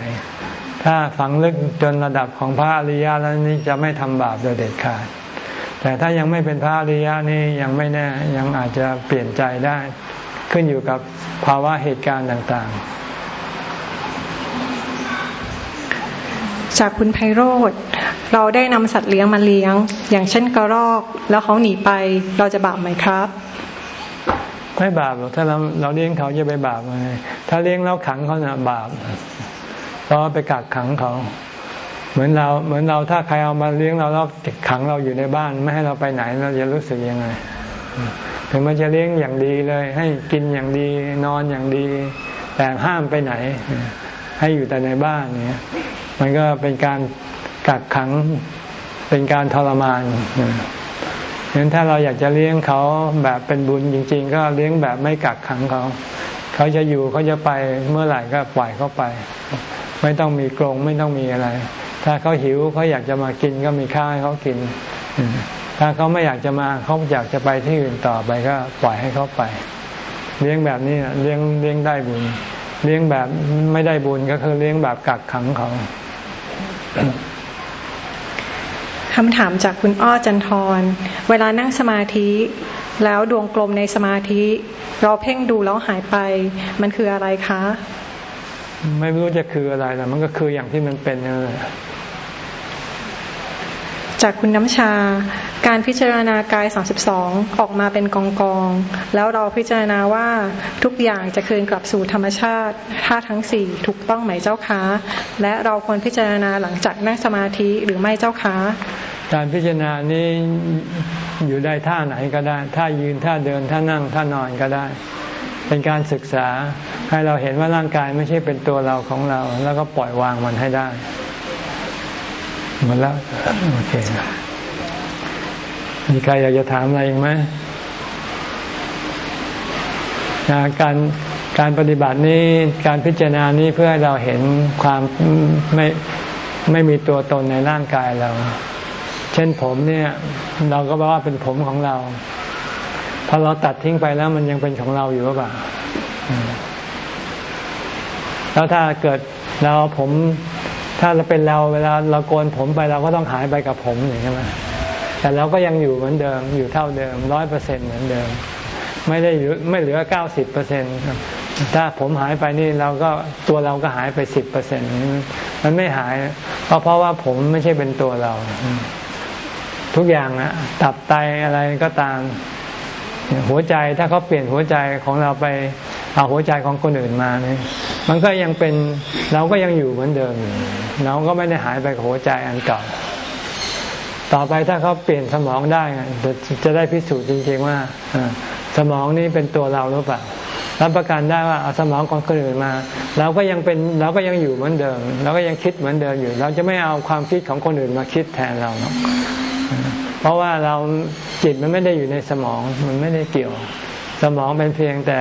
ถ้าฝังลึกจนระดับของพระอริยะแล้วนี่จะไม่ทำบาปโดยเด็ดขาด แต่ถ้ายังไม่เป็นพระอริยะนี่ยังไม่แน่ยังอาจจะเปลี่ยนใจได้ ขึ้นอยู่กับภาวะเหตุการณ์ต่างๆ จากคุณไพโรธเราได้นำสัตว์เลี้ยงมาเลี้ยง อย่างเช่นกระรอก แล้วเขาหนีไปเราจะบาปไหมครับ ไม่บาปหรอกถ้าเราเราเลี้ยงเขาจะไปบาปไงถ้าเลี้ยงแล้วขังเขาเนี่ยบาปเพราะไปกักขังเขา เหมือนเราเหมือนเราถ้าใครเอามาเลี้ยงเราแล้วขังเราอยู่ในบ้าน ไม่ให้เราไปไหนเราจะรู้สึกยังไงถึงมันจะเลี้ยงอย่างดีเลย ให้กินอย่างดีนอนอย่างดี แต่ห้ามไปไหน ให้อยู่แต่ในบ้านเนี่ยมันก็เป็นการกักขังเป็นการทรมาน เห็นถ้าเราอยากจะเลี้ยงเขาแบบเป็นบุญจริง ๆ ก็เลี้ยงแบบไม่กักขังเขา เขาจะอยู่เขาจะไปเมื่อไหร่ก็ปล่อยเขาไป ไม่ต้องมีกรงไม่ต้องมีอะไร ถ้าเขาหิวเขาอยากจะมากินก็มีข้าวให้เขากิน ถ้าเขาไม่อยากจะมาเขาอยากจะไปที่อื่นต่อไปก็ปล่อยให้เขาไป เลี้ยงแบบนี้เลี้ยงเลี้ยงได้บุญ เลี้ยงแบบไม่ได้บุญก็คือเลี้ยงแบบกักขังเขา คำถามจากคุณอ้อจันทร เวลานั่งสมาธิ แล้วดวงกลมในสมาธิ เราเพ่งดูแล้วหายไป มันคืออะไรคะ ไม่รู้จะคืออะไรแต่มันก็คืออย่างที่มันเป็นนั่นแหละ จากคุณน้ำชา การพิจารณากาย 32 ออกมาเป็นกองกองแล้วเราพิจารณาว่าทุกอย่างจะคืนกลับสู่ธรรมชาติธาตุทั้งสี่ถูกต้องไหมเจ้าคะและเราควรพิจารณาหลังจากนั่งสมาธิหรือไม่เจ้าคะการพิจารณานี้อยู่ได้ท่าไหนก็ได้ ท่ายืนท่าเดินท่านั่งท่านอนก็ได้ เป็นการศึกษาให้เราเห็นว่าร่างกายไม่ใช่เป็นตัวเราของเรา แล้วก็ปล่อยวางมันให้ได้ หมดแล้วโอเคมีใครอยากจะถามอะไรอีกไหมการการปฏิบัตินี้การพิจารณานี้เพื่อให้เราเห็นความไม่ไม่มีตัวตนในร่างกายเรา เช่นผมเนี่ย เราก็บอกว่าเป็นผมของเราพอเราตัดทิ้งไปแล้วมันยังเป็นของเราอยู่หรือเปล่าแล้วถ้าเกิดเราผม ถ้าเราเป็นเราเวลาเราโกนผมไปเราก็ต้องหายไปกับผมอย่างนี้ไหมแต่เราก็ยังอยู่เหมือนเดิมอยู่เท่าเดิมร้อยเปอร์เซ็นเหมือนเดิม ไม่ได้ไม่เหลือเก้าสิบเปอร์เซ็นถ้าผมหายไปนี่เราก็ตัวเราก็หายไปสิบเปอร์เซ็นมันไม่หาย เพราะเพราะว่าผมไม่ใช่เป็นตัวเรา ทุกอย่างอะตับไตอะไรก็ตาม หัวใจถ้าเขาเปลี่ยนหัวใจของเราไป เอาหัวใจของคนอื่นมาเนี่ยมันก็ยังเป็นเราก็ยังอยู่เหมือนเดิม เราก็ไม่ได้หายไปกับหัวใจอันเก่า ต่อไปถ้าเขาเปลี่ยนสมองได้จะได้พิสูจน์จริงๆว่าสมองนี้เป็นตัวเราหรือเปล่ารับประกันได้ว่าเอาสมองของคนอื่นมา เราก็ยังเป็นเราก็ยังอยู่เหมือนเดิม เราก็ยังคิดเหมือนเดิมอยู่ เราจะไม่เอาความคิดของคนอื่นมาคิดแทนเราเพราะว่าเราจิตมันไม่ได้อยู่ในสมองมันไม่ได้เกี่ยว สมองเป็นเพียงแต่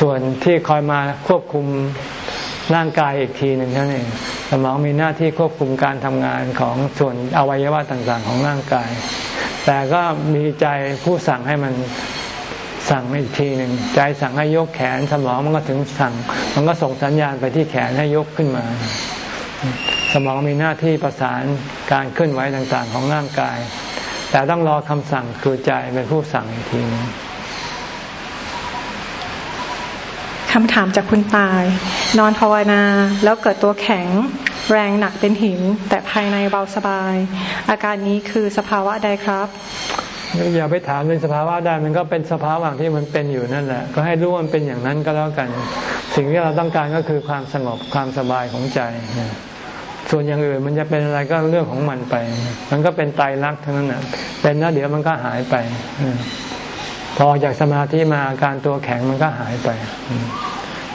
ส่วนที่คอยมาควบคุมร่างกายอีกทีหนึ่งนั่นเองสมองมีหน้าที่ควบคุมการทำงานของส่วนอวัยวะต่างๆ ของร่างกาย แต่ก็มีใจผู้สั่งให้มันสั่งอีกทีหนึ่งใจสั่งให้ยกแขนสมองมันก็ถึงสั่ง มันก็ส่งสัญญาณไปที่แขนให้ยกขึ้นมา สมองมีหน้าที่ประสานการเคลื่อนไหวต่างๆ ของร่างกาย แต่ต้องรอคำสั่งคือใจเป็นผู้สั่งอีกทีนึง คำถามจากคุณตาย นอนภาวนาแล้วเกิดตัวแข็ง แรงหนักเป็นหิน แต่ภายในเบาสบาย อาการนี้คือสภาวะใดครับอย่าไปถามเป็นสภาวะได้มันก็เป็นสภาวะที่มันเป็นอยู่นั่นแหละ ก็ให้รู้ว่ามันเป็นอย่างนั้นก็แล้วกัน สิ่งที่เราต้องการก็คือความสงบความสบายของใจ ส่วนอย่างอื่นมันจะเป็นอะไรก็เรื่องของมันไป มันก็เป็นไตรลักษณ์ทั้งนั้นแหะเป็นแล้วเดี๋ยวมันก็หายไป พอออกจากสมาธิมาอาการตัวแข็งมันก็หายไป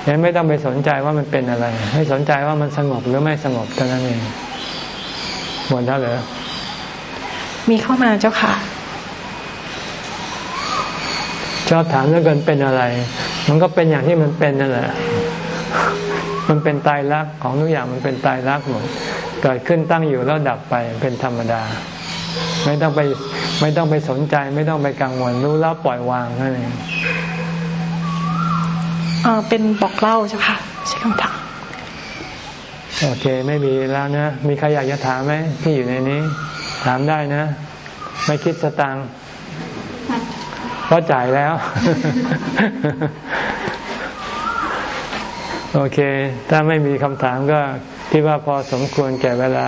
ยังไม่ต้องไปสนใจว่ามันเป็นอะไร ให้สนใจว่ามันสงบหรือไม่สงบเท่านั้นเองหมดแล้วเหรอมีเข้ามาเจ้าค่ะ ชอบถามเรื่องเกินเป็นอะไร มันก็เป็นอย่างที่มันเป็นนั่นแหละ มันเป็นตายรักของทุกอย่างมันเป็นตายรักหมด เกิดขึ้นตั้งอยู่แล้วดับไปเป็นธรรมดา ไม่ต้องไปไม่ต้องไปสนใจ ไม่ต้องไปกังวลรู้แล้วปล่อยวางนั่นเองอ่าเป็นบอกเล่าใช่ค่ะใช่คำถามโอเค ไม่มีแล้วนะ มีใครอยากจะถามไหมที่อยู่ในนี้ ถามได้นะ ไม่คิดสตังค์เพราะจ่ายแล้ว โอเค ถ้าไม่มีคำถามก็คิดว่าพอสมควรแก่เวลา